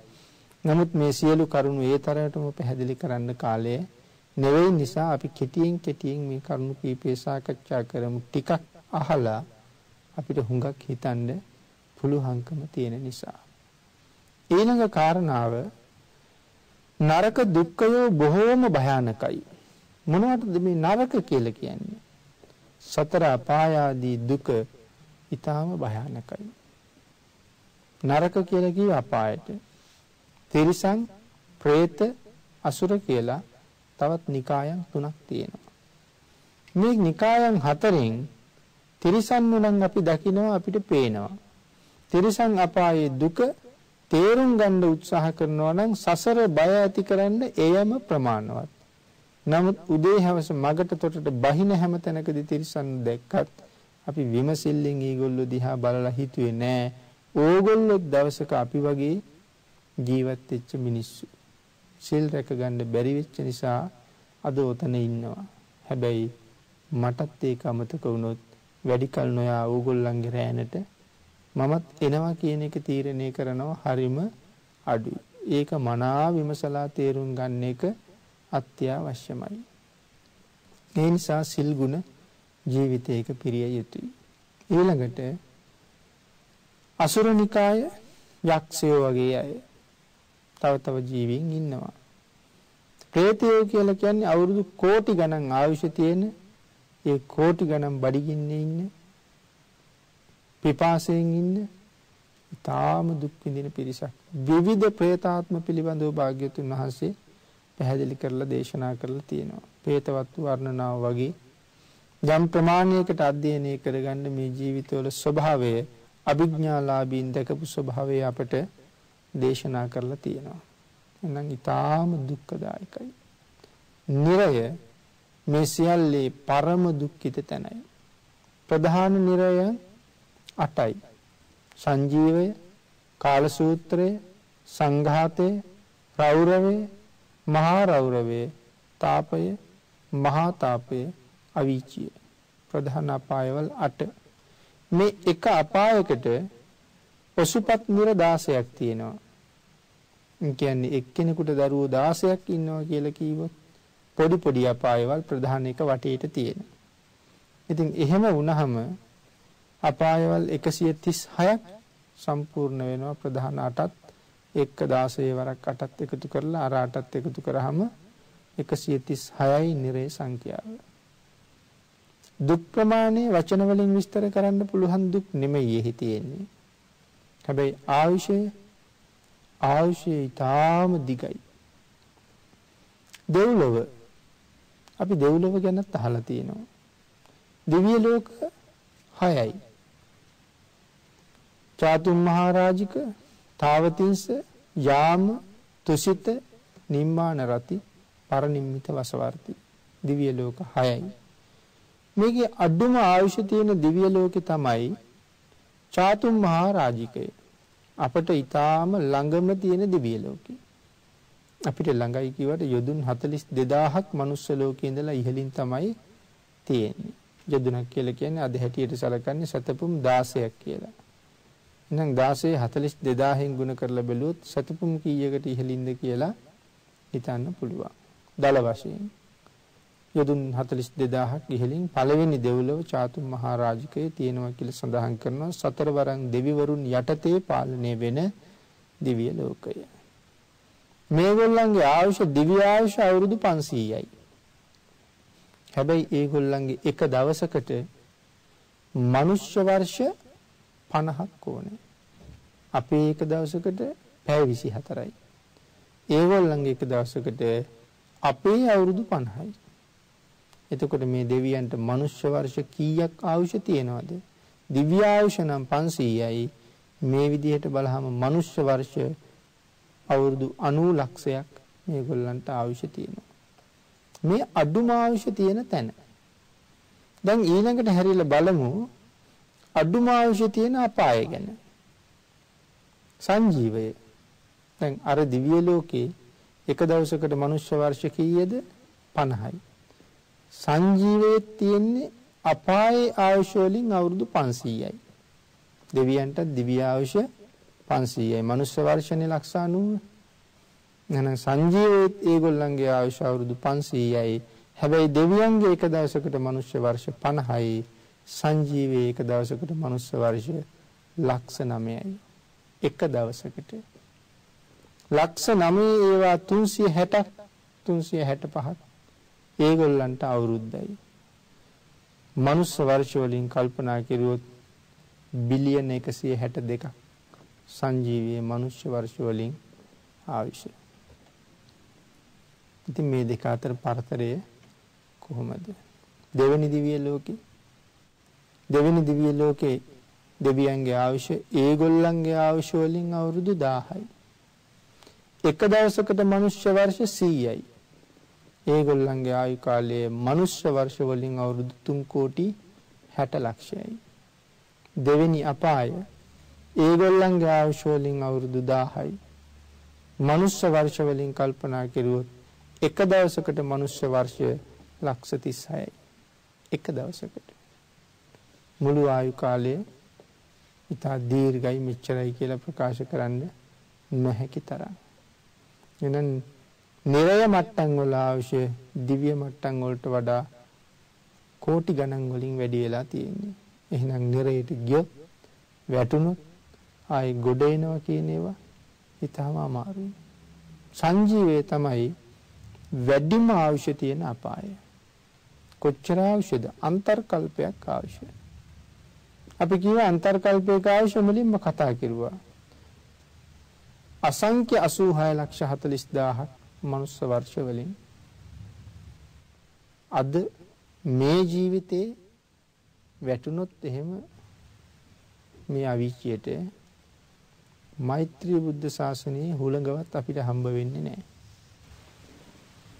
නමුත් මේ සියලු කරුණු ඒ තරයටම පැහැදිලි කරන්න කාලය නෙවෙයි නිසා අපි කෙටියෙන් කෙටියෙන් මේ කරුණු කීපේ සාකච්ඡා කරමු. ටිකක් අහලා අපිට හුඟක් හිතන්න පුළුවන්කම තියෙන නිසා. ඊළඟ කාරණාව නරක දුක්ඛයෝ බොහෝම භයානකයි. මොනවටද මේ නරක කියලා කියන්නේ? සතර අපාය ආදී දුක ඊටාම භයානකයි. නරක කියලා කිව්ව අපායට. තිරිසන්, പ്രേත, අසුර කියලා තවත් නිකායන් තුනක් තියෙනවා. මේ නිකායන් හතරෙන් තිරිසන් නම් අපි දකිනවා අපිට පේනවා. තිරිසන් අපායේ දුක තේරුම් ගන්න උත්සාහ කරනවා නම් සසර බය ඇති කරන්න එයම ප්‍රමාණවත්. නමුත් උදේ හැවස මගට තොටට බහින හැම තැනකදී තිරිසන් දැක්කත් අපි විමසිල්ලෙන් ඒගොල්ලෝ දිහා බලලා හිතුවේ නෑ ඕගොල්ලෝ දවසක අපි වගේ ජීවත් වෙච්ච මිනිස්සු. සිල් රැක ගන්න බැරි වෙච්ච නිසා අද ඔතන ඉන්නවා. හැබැයි මටත් ඒක අමතක වුණොත් වැඩි කල නොයා ඕගොල්ලන්ගේ රෑනට මමත් එනවා කියන එක තීරණය කරනවා හරිම අඩුයි. ඒක මනා විමසලා තේරුම් ගන්න එක අත්‍යවශ්‍යමයි. ඒ නිසා සිල් ගුණ ජීවිතයක පිරිය යුතුයි. ඊළඟට අසුරනිකාය යක්ෂයෝ වගේ අය තව තව ජීවීන් ඉන්නවා. ප්‍රේතයෝ කියලා කියන්නේ අවුරුදු කෝටි ගණන් ආයුෂ තියෙන ඒ කෝටි ගණන් බඩගින්නේ ඉන්න පිපාසයෙන් ඉන්න ඊටාම දුක් විඳින පිරිසක් විවිධ പ്രേතාත්ම පිළිබඳව භාග්‍යතුන් වහන්සේ පැහැදිලි කරලා දේශනා කරලා තියෙනවා. പ്രേතවත් වර්ණනාව වගේ යම් ප්‍රමාණයකට අධ්‍යයනය කරගන්න මේ ජීවිතවල ස්වභාවය අභිඥාලාභීන් දැකපු ස්වභාවය අපට දේශනා කරලා තියෙනවා. එහෙනම් ඊටාම දුක්ඛදායකයි. නිරය මේ සියල්ලේ පරම දුක්ඛිත තැනයි. ප්‍රධාන නිරය 8යි. සංජීවය, කාලසූත්‍රය, සංඝාතය, රෞරවය, මහා රෞරවය, තාපය, මහා තාපය, අවීචිය. ප්‍රධාන අපායවල 8. මේ එක අපායකට පසුපත් නිර 16ක් තියෙනවා. කියන්නේ එක්කෙනෙකුට දරුවෝ 16ක් ඉන්නවා කියලා කිව්වොත් පොඩි පොඩි අපායවල් ප්‍රධාන එක වටේට තියෙනවා. ඉතින් එහෙම වුණහම අපායවල් 136ක් සම්පූර්ණ වෙනවා ප්‍රධාන 8ත් එක්ක 16 වරක් 8ත් එකතු කරලා අර 8ත් එකතු කරාම 136යි නිරේ සංඛ්‍යාව. දුක් ප්‍රමාණය වචන වලින් විස්තර කරන්න පුළුවන් දුක් නෙමෙයි එහි තියෙන්නේ. හැබැයි ආයුෂය ආයුෂය ඊටාම දිගයි. දෙව්ලොව අපි දෙව්ලොව ගැනත් අහලා තියෙනවා. දිව්‍ය ලෝක 6යි. චාතුම් මහරජික, තාවතිංස, යාම, තුසිත, නිම්මාන රති, පරිනිම්මිත වසවර්ති. දිව්‍ය ලෝක 6යි. මේකේ අඩුම ආයුෂ තියෙන දිව්‍ය ලෝකේ තමයි චාතුම් මහරජිකය. අපට ඊටාම ළඟම තියෙන දිව්‍ය ලෝකේ. අපිට ළඟයි කිව්වට යොදුන් 42000ක් මනුස්ස ලෝකේ ඉඳලා ඉහළින් තමයි තියෙන්නේ. යොදුනක් කියලා කියන්නේ අද හැටියට සැලකන්නේ සතපුම් 16ක් කියලා. එහෙනම් 16 42000න් ගුණ කරලා බැලුවොත් සතපුම් කීයකට ඉහළින්ද කියලා හිතන්න පුළුවන්. දල වශයෙන්. යොදුන් 42000ක් ඉහළින් පළවෙනි දෙව්ලොව චාතුම් මහරජකයේ තියෙනවා කියලා සඳහන් කරනවා සතරවරන් දෙවිවරුන් යටතේ පාලනය වෙන දිව්‍ය ලෝකය. මේගොල්ලන්ගේ ආයුෂ දිව්‍ය ආයුෂ අවුරුදු 500යි. හැබැයි ඒගොල්ලන්ගේ එක දවසකට මනුෂ්‍ය වර්ෂ 50ක් ඕනේ. අපේ එක දවසකට පැය 24යි. ඒගොල්ලන්ගේ එක දවසකට අපේ අවුරුදු 50යි. එතකොට මේ දෙවියන්ට මනුෂ්‍ය වර්ෂ කීයක් ආයුෂ තියෙනවද? දිව්‍ය ආයුෂ නම් 500යි මේ විදිහට බලහම මනුෂ්‍ය වර්ෂ අවුරුදු 90 ලක්ෂයක් මේගොල්ලන්ට ආයුෂ තියෙනවා. මේ අඩුම ආයුෂ තියෙන තැන. දැන් ඊළඟට හැරිලා බලමු අඩුම ආයුෂ තියෙන අපාය ගැන. සංජීවය. දැන් අර දිව්‍ය ලෝකේ එක දවසකට මනුෂ්‍ය වර්ෂ කීයද 50යි. සංජීවයේ තියෙන්නේ අපායේ ආයුෂ වලින් අවුරුදු 500යි. දෙවියන්ට දිව්‍ය ආයුෂ 500යි. මනුෂ්‍ය වර්ෂනේ ලක්ෂ 90. එහෙනම් සංජීවයේත් ඒගොල්ලන්ගේ ආයුෂ අවුරුදු 500යි. හැබැයි දෙවියන්ගේ එක දවසකට මනුෂ්‍ය වර්ෂ 50යි. සංජීවයේ එක දවසකට මනුෂ්‍ය වර්ෂ ලක්ෂ 9යි. එක දවසකට ලක්ෂ 9 ඒවා 360ක් 365ක් ඒගොල්ලන්ට අවුරුද්දයි. මනුස්ස වර්ෂ වලින් කල්පනා කෙරුවොත් බිලියන 162ක් සංජීවයේ මනුෂ්‍ය වර්ෂ වලින් ආවිෂ. ඉතින් මේ දෙක අතර පරතරය කොහොමද? දෙවෙනි දිව්‍ය ලෝකේ දෙවෙනි දිව්‍ය ලෝකේ දෙවියන්ගේ ආයුෂ ඒගොල්ලන්ගේ ආයුෂ වලින් අවුරුදු 1000යි. එක දවසකට මනුෂ්‍ය වර්ෂ 100යි. ඒගොල්ලන්ගේ ආයු කාලය මනුෂ්‍ය වර්ෂ වලින් අවුරුදු 3 කෝටි 60 ලක්ෂයයි. දෙවෙනි අපාය ඒගොල්ලන්ගේ ආයුෂ වලින් අවුරුදු 1000යි. මනුෂ්‍ය වර්ෂ වලින් කල්පනා කෙරුවොත් එක දවසකට මනුෂ්‍ය වර්ෂ ලක්ෂ 36යි. එක දවසකට. මුළු ආයු කාලය ඉතා දීර්ඝයි මෙච්චරයි කියලා ප්‍රකාශ කරන්න නොහැකි තරම්. එහෙනම් නිරය මට්ටම් වල අවශ්‍ය දිව්‍ය මට්ටම් වලට වඩා කෝටි ගණන් වලින් වැඩි වෙලා තියෙන්නේ. එහෙනම් නිරයට ගියොත් වැටුනොත් ආයි ගොඩ එනවා කියන ඒවා ඊටම අමාරුයි. සංජීවයේ තමයි වැඩිම අවශ්‍ය තියෙන අපාය. කොච්චර අවශ්‍යද? අන්තර්කල්පයක් අවශ්‍යයි. අපි කියව අන්තර්කල්පයක අවශ්‍ය මුලින්ම කතා කරුවා. අසංඛ්‍ය 86 ලක්ෂ 40000ක් මනුස්ස වර්ෂ වලින් අද මේ ජීවිතේ වැටුනොත් එහෙම මේ අවිච්‍යයට මෛත්‍රී බුද්ධ ශාසනයේ හුළඟවත් අපිට හම්බ වෙන්නේ නැහැ.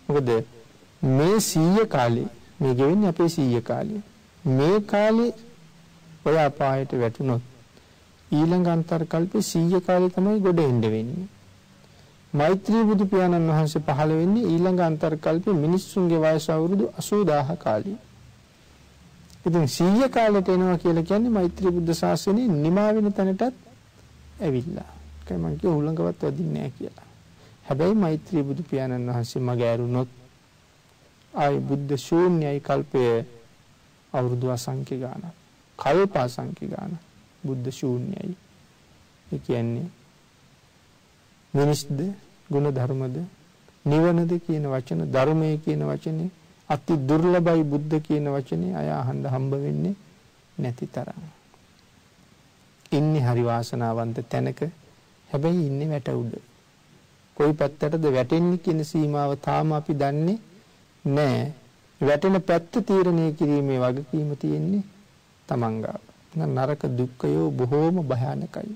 මොකද මේ 100 කාලේ මේ ගෙවෙන්නේ අපේ 100 කාලේ. මේ කාලේ ඔය අපායට වැටුනොත් ඊළඟ අන්තර්කල්පේ 100 කාලේ තමයි ගොඩ එන්න වෙන්නේ. මෛත්‍රී බුදු පියාණන් වහන්සේ පහළ වෙන්නේ ඊළඟ අන්තර්කල්පේ මිනිස්සුන්ගේ වයස අවුරුදු 80000 කාලේ. ඉතින් 100 කාලෙට එනවා කියලා කියන්නේ මෛත්‍රී බුද්ධ ශාසනය නිමා වෙන තැනටත් ඇවිල්ලා. ඒකයි මම කිය උලංගවත් වදින්නේ නැහැ කියලා. හැබැයි මෛත්‍රී බුදු පියාණන් වහන්සේ මග ඇරුණොත් ආයි බුද්ධ ශූන්‍යයි කල්පය අවුරුදු අසංඛ්‍ය ගානක්. කල්ප අසංඛ්‍ය ගානක්. බුද්ධ ශූන්‍යයි. ඒ කියන්නේ මිනිස්ද ගුණ ධර්මද නිවනද කියන වචන ධර්මයේ කියන වචනේ අති දුර්ලභයි බුද්ධ කියන වචනේ අය අහන්න හම්බ වෙන්නේ නැති තරම්. ඉන්නේ හරි වාසනාවන්ත තැනක හැබැයි ඉන්නේ වැට උඩ. කොයි පැත්තටද වැටෙන්නේ කියන සීමාව තාම අපි දන්නේ නැහැ. වැටෙන පැත්ත තීරණය කිරීමේ වගකීම තියෙන්නේ තමන් ගාව. නරක දුක්ඛයෝ බොහෝම භයානකයි.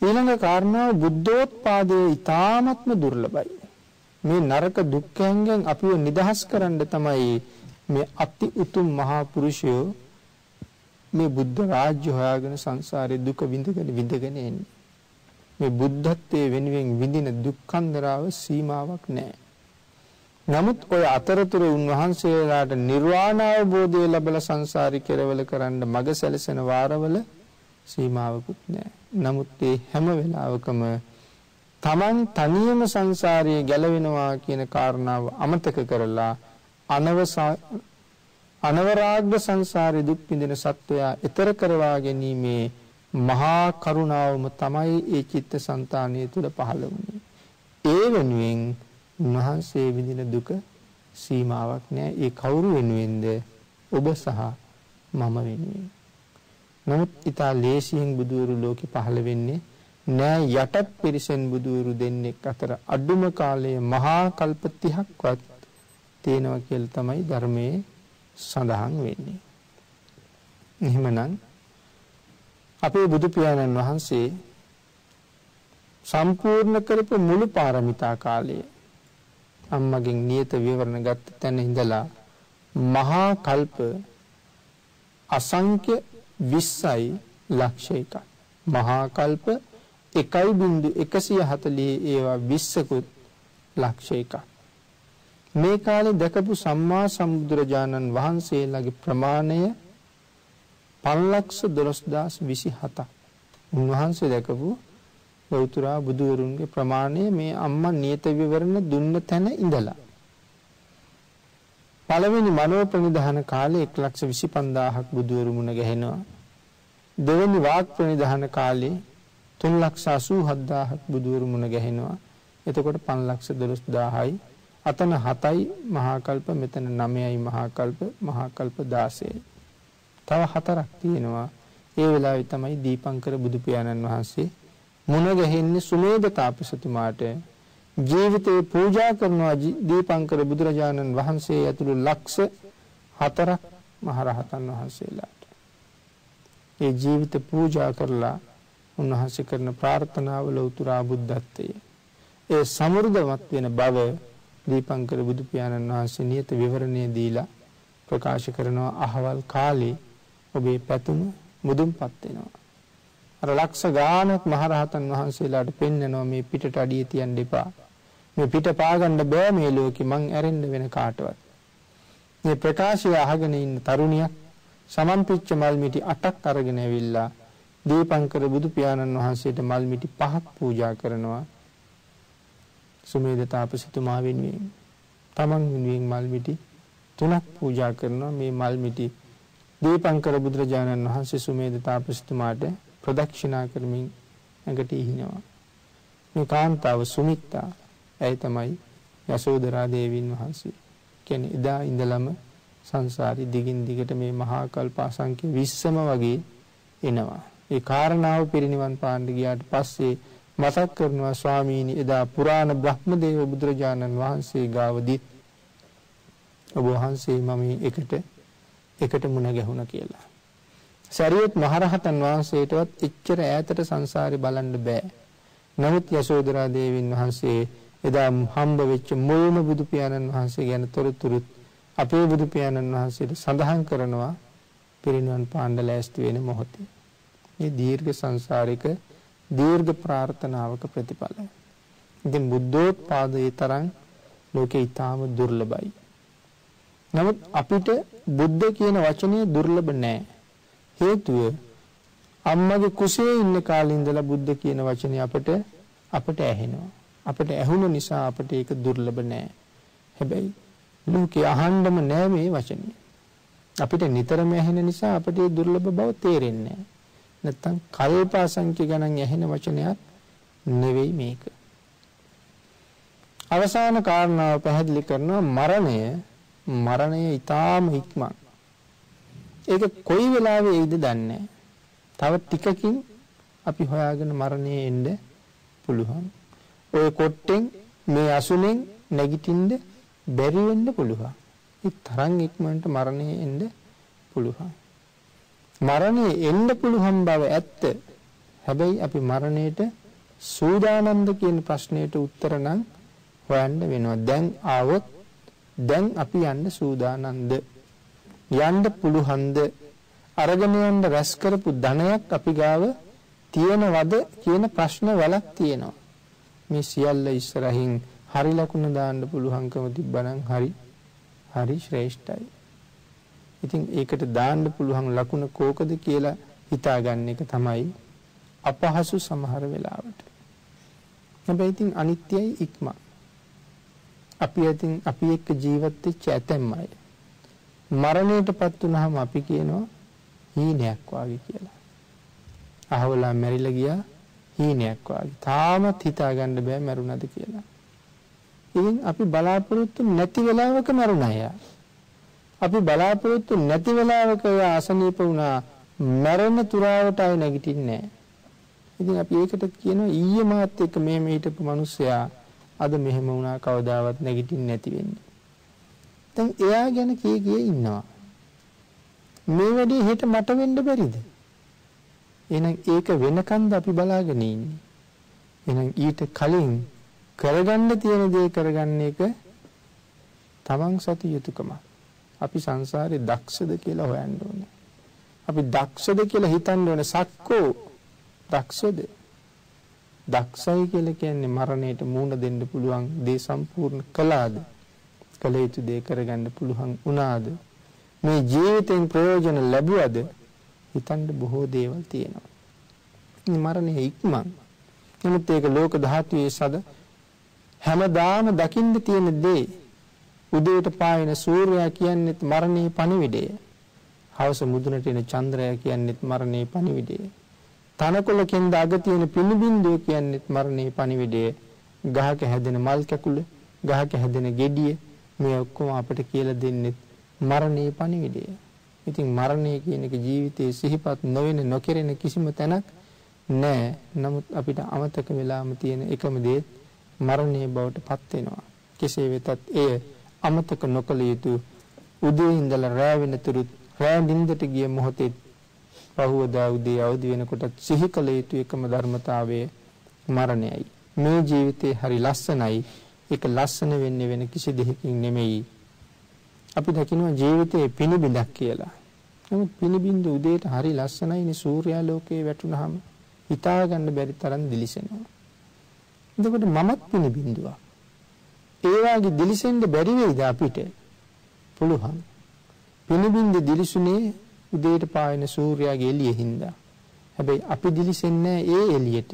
ඊළඟ කාරණාව බුද්ධෝත්පාදයේ ඊ타ත්ම දුර්ලභයි. මේ නරක දුක්ඛයන්ගෙන් අපිව නිදහස් කරන්න තමයි මේ අති උතුම් මහා පුරුෂයෝ මේ බුද්ධ රාජ්‍ය හොයාගෙන සංසාරේ දුක විඳගෙන විඳගෙන එන්නේ. මේ බුද්ධත්වයේ වෙනුවෙන් විඳින දුක්ඛන්දරාව සීමාවක් නැහැ. නමුත් ඔය අතරතුර උන්වහන්සේලාට නිර්වාණ අවබෝධය ලැබලා සංසාරي කෙරවල කරන්න මඟ සැලසෙන වාරවල සීමාවකුත් නැහැ. නමුත් ඒ හැම වෙලාවකම Taman තනියම සංසාරයේ ගැලවෙනවා කියන කාරණාව අමතක කරලා අනවසා අනවරාග්‍ය සංසාරේ දුක් විඳින සත්වයා ඊතර කරවා ගැනීමේ මහා කරුණාවම තමයි ඒ චිත්ත સંතානිය තුල පහළ වුනේ. ඒ වෙනුවෙන් උන්වහන්සේ විඳින දුක සීමාවක් නෑ. ඒ කවුරු වෙනුවෙන්ද? ඔබ සහ මම වෙනුවෙන්. නමුත් ඊතා ලේසියෙන් බුදුවරු ලෝකෙ පහළ වෙන්නේ නෑ යටත් පිරිසෙන් බුදුවරු දෙන්නෙක් අතර අඩුම කාලයේ මහා කල්ප 30ක්වත් තියෙනවා කියලා තමයි ධර්මයේ සඳහන් වෙන්නේ. එහෙමනම් අපේ බුදු පියාණන් වහන්සේ සම්පූර්ණ කරපු මුළු පාරමිතා කාලය අම්මගෙන් නියත විවරණ ගත්ත තැන ඉඳලා මහා කල්ප අසංඛ්‍ය 20යි ලක්ෂ එකක්. මහා කල්ප 1.140 ඒවා 20කුත් ලක්ෂ එකක්. මේ කාලේ දැකපු සම්මා සම්බුදුරජාණන් වහන්සේලාගේ ප්‍රමාණය 512027ක් උන්වහන්සේ දැකපු ලෞතුරා බුදුවරුන්ගේ ප්‍රමාණය මේ අම්මා නියත විවරණ දුන්න තැන ඉඳලා. පළවෙනි මනෝ ප්‍රනිධාන කාලේ 125000ක් බුදුවරු මුණ ගැහෙනවා. දෙවෙනි වාග් ප්‍රනිධාන කාලේ 387000ක් බුදුවරු මුණ ගැහෙනවා. එතකොට 512000යි අතන 7යි මහා කල්ප මෙතන 9යි මහා කල්ප මහා කල්ප 16යි තව හතරක් තියෙනවා. ඒ වෙලාවේ තමයි දීපංකර බුදු පියාණන් වහන්සේ මුණ ගැහෙන්නේ සුමේද තාපසතුමාට ජීවිතේ පූජා කරනවා දීපංකර බුදුරජාණන් වහන්සේ ඇතුළු ලක්ෂ හතරක් මහරහතන් වහන්සේලාට. ඒ ජීවිත පූජා කරලා උන්වහන්සේ කරන ප්‍රාර්ථනාව ලෞතුරා බුද්ධත්වය. ඒ සමෘද්ධවත් වෙන බව දීපංකර බුදු පියාණන් වහන්සේ නියත විවරණය දීලා ප්‍රකාශ කරනවා අහවල් කාලේ ඔබේ පැතුම මුදුන්පත් වෙනවා. අර ලක්ෂ ගානක් මහරහතන් වහන්සේලාට පෙන්නනවා මේ පිටට අඩිය තියන්න එපා. මේ පිට පාගන්න බෑ මේ ලෝකෙ මං ඇරෙන්න වෙන කාටවත්. මේ ප්‍රකාශය අහගෙන ඉන්න තරුණියක් සමන්පිච්ච මල් මිටි 8ක් අරගෙන ඇවිල්ලා දීපංකර බුදු පියාණන් වහන්සේට මල් මිටි 5ක් පූජා කරනවා. සුමේද තාපසතුමා වෙනුවෙන් තමන් වෙනුවෙන් මල් මිටි 3ක් පූජා කරනවා මේ මල් මිටි දීපංකර බුදුරජාණන් වහන්සේ සුමේද තාපසතුමාට ප්‍රදක්ෂිනා කරමින් ඇඟට ඉහිනවා. මේ කාන්තාව සුමිත්තා ඇයි තමයි යසෝදරා දේවීන් වහන්සේ. කියන්නේ එදා ඉඳලම සංසාරي දිගින් දිගට මේ මහා කල්ප අසංඛ්‍ය 20ම වගේ එනවා. ඒ කාරණාව පිරිනිවන් පාන්න ගියාට පස්සේ මතක් කරනවා ස්වාමීනි එදා පුරාණ බ්‍රහ්මදේව බුදුරජාණන් වහන්සේ ගාවදිත් ඔබ වහන්සේ මම එකට එකට මුණ ගැහුණා කියලා. සරියුත් මහරහතන් වහන්සේටවත් එච්චර ඈතට සංසාරේ බලන්න බෑ. නමුත් යශෝදරා දේවීන් වහන්සේ එදා හම්බ වෙච්ච මුල්ම බුදු පියාණන් වහන්සේ ගැන තොරතුරුත් අපේ බුදු පියාණන් වහන්සේට සඳහන් කරනවා පිරිනිවන් පාණ්ඩ ලෑස්ති වෙන මොහොතේ. මේ දීර්ඝ සංසාරික දීර්ඝ ප්‍රාර්ථනාවක ප්‍රතිඵලය. ඉතින් බුද්ධෝත්පාදයේ තරම් ලෝකේ ඊටාම දුර්ලභයි. නමුත් අපිට බුද්ධ කියන වචනේ දුර්ලභ නෑ. හේතුව අම්මගේ කුසේ ඉන්න කාලේ ඉඳලා බුද්ධ කියන වචනේ අපට අපට ඇහෙනවා. අපට ඇහුණු නිසා අපට ඒක දුර්ලභ නෑ. හැබැයි ලෝකේ අහන්නම නෑ මේ වචනේ. අපිට නිතරම ඇහෙන නිසා අපට ඒ දුර්ලභ බව තේරෙන්නේ නෑ. නැත්තම් කල්ප අසංඛ්‍ය ගණන් ඇහෙන වචනයක් නෙවෙයි මේක. අවසාන කාරණාව පැහැදිලි කරනවා මරණය මරණය ඊටාම ඉක්මන්. ඒක කොයි වෙලාවෙ එයිද දන්නේ තව ටිකකින් අපි හොයාගෙන මරණය එන්න පුළුවන්. ඔය කොට්ටෙන් මේ අසුනෙන් නැගිටින්න බැරි වෙන්න පුළුවන්. ඒ තරම් ඉක්මනට මරණය එන්න පුළුවන්. මරණය එන්න පුළුවන් බව ඇත්ත. හැබැයි අපි මරණයට සූදානම්ද කියන ප්‍රශ්නයට උත්තර නම් හොයන්න වෙනවා. දැන් ආවොත් දැන් අපි යන්න සූදානම්ද? යන්න පුළුවන්ද? අරගෙන යන්න රැස් කරපු ධනයක් අපි ගාව තියෙනවද කියන ප්‍රශ්න වලක් තියෙනවා. මේ සියල්ල ඉස්සරහින් හරි ලකුණ දාන්න පුළුවන්කම තිබ්බනම් හරි හරි ශ්‍රේෂ්ඨයි. ඉතින් ඒකට දාන්න පුළුවන් ලකුණ කෝකද කියලා හිතාගන්න එක තමයි අපහසු සමහර වෙලාවට. හැබැයි ඉතින් අනිත්‍යයි ඉක්ම. අපි ඉතින් අපි එක්ක ජීවත් වෙච්ච ඇතැම් අය මරණයටපත් වුනහම අපි කියනවා හීනයක් වාගේ කියලා. අහවලා මැරිලා ගියා හීනයක් වාගේ. තාමත් හිතාගන්න බෑ මැරුණාද කියලා. ඉතින් අපි බලාපොරොත්තු නැති වෙලාවක මරුණා යා. අපි බලාපොරොත්තු නැති වෙලාවක එයා අසනීප වුණා මරණ තුරාවට ආයි නැගිටින්නේ නැහැ. ඉතින් අපි ඒකට කියනවා ඊයේ මාත් එක්ක මෙහෙම හිටපු මිනිස්සයා අද මෙහෙම වුණා කවදාවත් නැගිටින්නේ නැති වෙන්නේ. දැන් එයා ගැන කී කී ඉන්නවා. මේ වැඩේ හෙට මට වෙන්න බැරිද? එහෙනම් ඒක වෙනකන්ද අපි බලාගෙන ඉන්නේ. එහෙනම් ඊට කලින් කරගන්න තියෙන දේ කරගන්න එක තමන් සතු යුතුයකම. අපි සංසාරේ දක්ෂද කියලා හොයන්න ඕනේ. අපි දක්ෂද කියලා හිතන්න ඕනේ සක්කෝ දක්ෂද? දක්ෂයි කියලා කියන්නේ මරණයට මූණ දෙන්න පුළුවන් දේ සම්පූර්ණ කළාද? කළ යුතු දේ කරගන්න පුළුවන් වුණාද? මේ ජීවිතෙන් ප්‍රයෝජන ලැබුවද? හිතන්න බොහෝ දේවල් තියෙනවා. මේ මරණය ඉක්මන්. නමුත් ඒක ලෝක ධාතුවේ සද හැමදාම දකින්න තියෙන දේ උදේට පායන සූර්යයා කියන්නේත් මරණේ පණිවිඩය. හවස මුදුනට එන චන්ද්‍රයා කියන්නේත් මරණේ පණිවිඩය. තනකොළ කෙන්ද අග තියෙන පිනිබින්දුව කියන්නේත් මරණේ පණිවිඩය. ගහක හැදෙන මල් කැකුල, ගහක හැදෙන ගෙඩිය මේ ඔක්කොම අපිට කියලා දෙන්නේ මරණේ පණිවිඩය. ඉතින් මරණය කියන එක ජීවිතයේ සිහිපත් නොවෙන නොකෙරෙන කිසිම තැනක් නැහැ. නමුත් අපිට අමතක වෙලාම තියෙන එකම දේ මරණය බවට පත් වෙනවා. කෙසේ වෙතත් එය අමතක නොකළ යුතු උදේ ඉඳලා රැ වෙනතුරුත් රැ නිින්දට ගිය මොහොතේ පහුවදා උදේ අවදි වෙනකොට සිහි කළ යුතු එකම ධර්මතාවය මරණයයි. මේ ජීවිතේ හරි ලස්සනයි. ඒක ලස්සන වෙන්නේ වෙන කිසි දෙයකින් නෙමෙයි. අපි දකිනවා ජීවිතේ පිනිබිඳක් කියලා. නමුත් පිනිබිඳ උදේට හරි ලස්සනයිනේ සූර්යා ලෝකේ වැටුනහම හිතා ගන්න බැරි තරම් දිලිසෙනවා. එතකොට මමත් පිනිබිඳුවක්. ඒ වාගේ දිලිසෙන්න බැරි වෙයිද අපිට? පුළුවන්. පිනිබිඳ දිලිසුනේ උදේට පායන සූර්යාගේ එළිය හින්දා. හැබැයි අපි දිලිසෙන්නේ ඒ එළියට.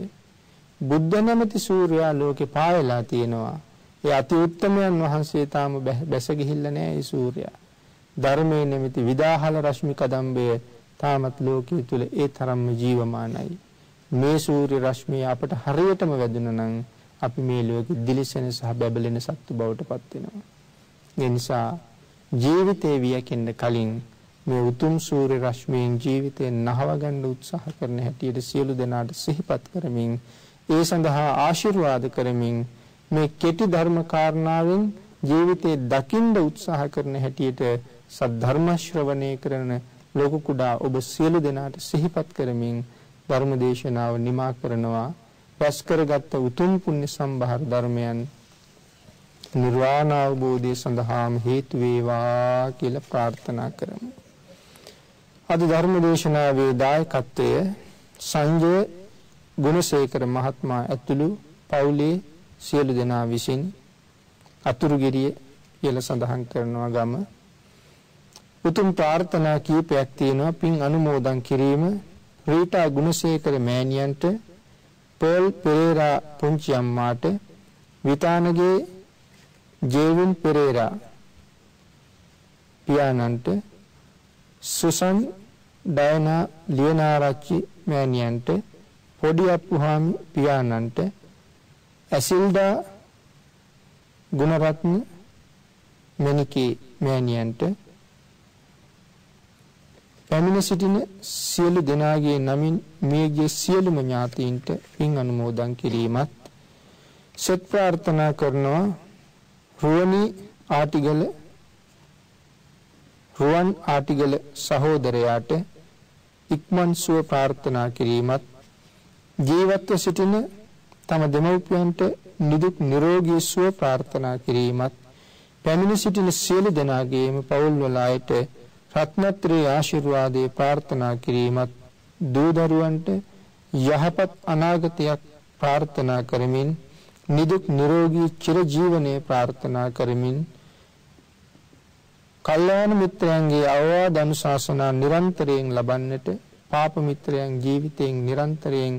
බුද්ධ නැමැති සූර්යා ලෝකේ පායලා තියෙනවා. ඒ අති උත්තමයන් වහන්සේ තාම බැස ගිහිල්ලා නැහැ ඒ සූර්යා. ධර්මයේ නැමැති විදාහල රශ්මි කදම්බය තාමත් ලෝකයේ තුල ඒ තරම්ම ජීවමානයි. මේ සූර්ය රශ්මිය අපට හරියටම වැදුණා නම් අපි මේ ලෝකෙ දිලිසෙන සහ බැබලෙන සත්තු බවට පත් වෙනවා. ඒ නිසා ජීවිතේ වියකෙන්න කලින් මේ උතුම් සූර්ය රශ්මියෙන් ජීවිතේ නහව ගන්න උත්සාහ කරන හැටියට සියලු දෙනාට සිහිපත් කරමින් ඒ සඳහා ආශිර්වාද කරමින් මේ කෙටි ධර්ම කාරණාවෙන් ජීවිතේ දකින්න උත්සාහ කරන හැටියට සද්ධර්ම ශ්‍රවණය කරන ලෝක කුඩා ඔබ සියලු දෙනාට සිහිපත් කරමින් ධර්ම දේශනාව නිමා කරනවා රැස් කරගත් උතුම් පුණ්‍ය සම්භාර ධර්මයන් නිර්වාණ අවබෝධය සඳහාම හේතු වේවා කියලා ප්‍රාර්ථනා කරමු. අද ධර්ම දේශනාවේ දායකත්වය සංජය ගුණසේකර මහත්මයා ඇතුළු පවුලේ සියලු දෙනා විසින් අතුරුගිරිය කියලා සඳහන් කරනවා ගම. උතුම් ප්‍රාර්ථනා කීපයක් තියෙනවා පින් අනුමෝදන් කිරීම. රීටා ගුණසේකර මෑණියන්ට පර්ල් පෙරේරා පුංචි අම්මාට විතානගේ ජේවින් පෙරේරා පියාණන්ට සුසන් ඩයනා ලියනාරච්චි මෑණියන්ට පොඩි අප්පුහාමි පියාණන්ට ඇසිල්ඩා ගුණරත්න මෙනිකේ මෑණියන්ට පැමිණ සිටින සියලු දෙනාගේ නමින් මියගිය සියලුම ඥාතීන්ට පින් අනුමෝදන් කිරීමත් සත් ප්‍රාර්ථනා කරනවා. රුවනි ආටිගල රුවන් ආටිගල සහෝදරයාට ඉක්මන් සුව ප්‍රාර්ථනා කිරීමත් ජීවත්ව සිටින තම දෙමව්පියන්ට නිදුක් නිරෝගී සුව ප්‍රාර්ථනා කිරීමත් පැමිණ සිටින සියලු දෙනාගේම පවුල් වල අයට රත්නත්‍රයේ ආශිර්වාදේ ප්‍රාර්ථනා කිරීමත් දූ දරුවන්ට යහපත් අනාගතයක් ප්‍රාර්ථනා කරමින් නිදුක් නිරෝගී චිරජීවනයේ ප්‍රාර්ථනා කරමින් කල්යාණ මිත්‍රයන්ගේ අවවාද අනුශාසනා නිරන්තරයෙන් ලබන්නට පාප මිත්‍රයන් ජීවිතයෙන් නිරන්තරයෙන්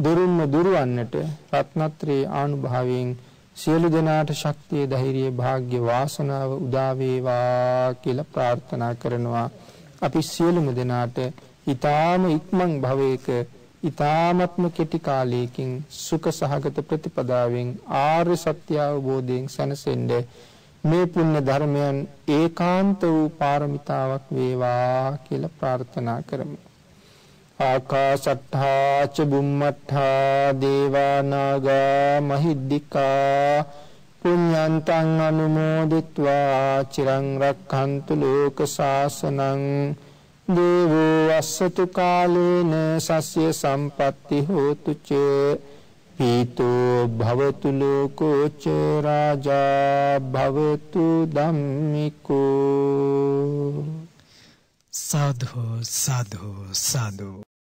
දුරුම්ම දුරවන්නට රත්නත්‍රයේ ආනුභාවයෙන් සියලු දෙනාට ශක්තිය ධෛර්යය වාග්ය වාසනාව උදා වේවා කියලා ප්‍රාර්ථනා කරනවා අපි සියලුම දෙනාට ඊ타ම ඉක්මන් භවයක ඊ타මත්ම කෙටි කාලයකින් සුඛ සහගත ප්‍රතිපදාවෙන් ආර්ය සත්‍ය අවබෝධයෙන් සැනසෙන්න මේ පුණ්‍ය ධර්මයන් ඒකාන්ත වූ පාරමිතාවක් වේවා කියලා ප්‍රාර්ථනා කරමු. ආකාශට්ඨා ච බුම්මට්ඨා දේවා නාග මහිද්దికා පුඤ්ඤන්තං අනුමෝදිත්වා චිරං රක්ඛන්තු ලෝක සාසනං දේවෝ අස්සතු කාලේන සස්ය සම්පatti හෝතු ච පීතෝ භවතු ලෝකෝ ච රාජා භවතු ධම්මිකෝ සාධු සාධු සාධු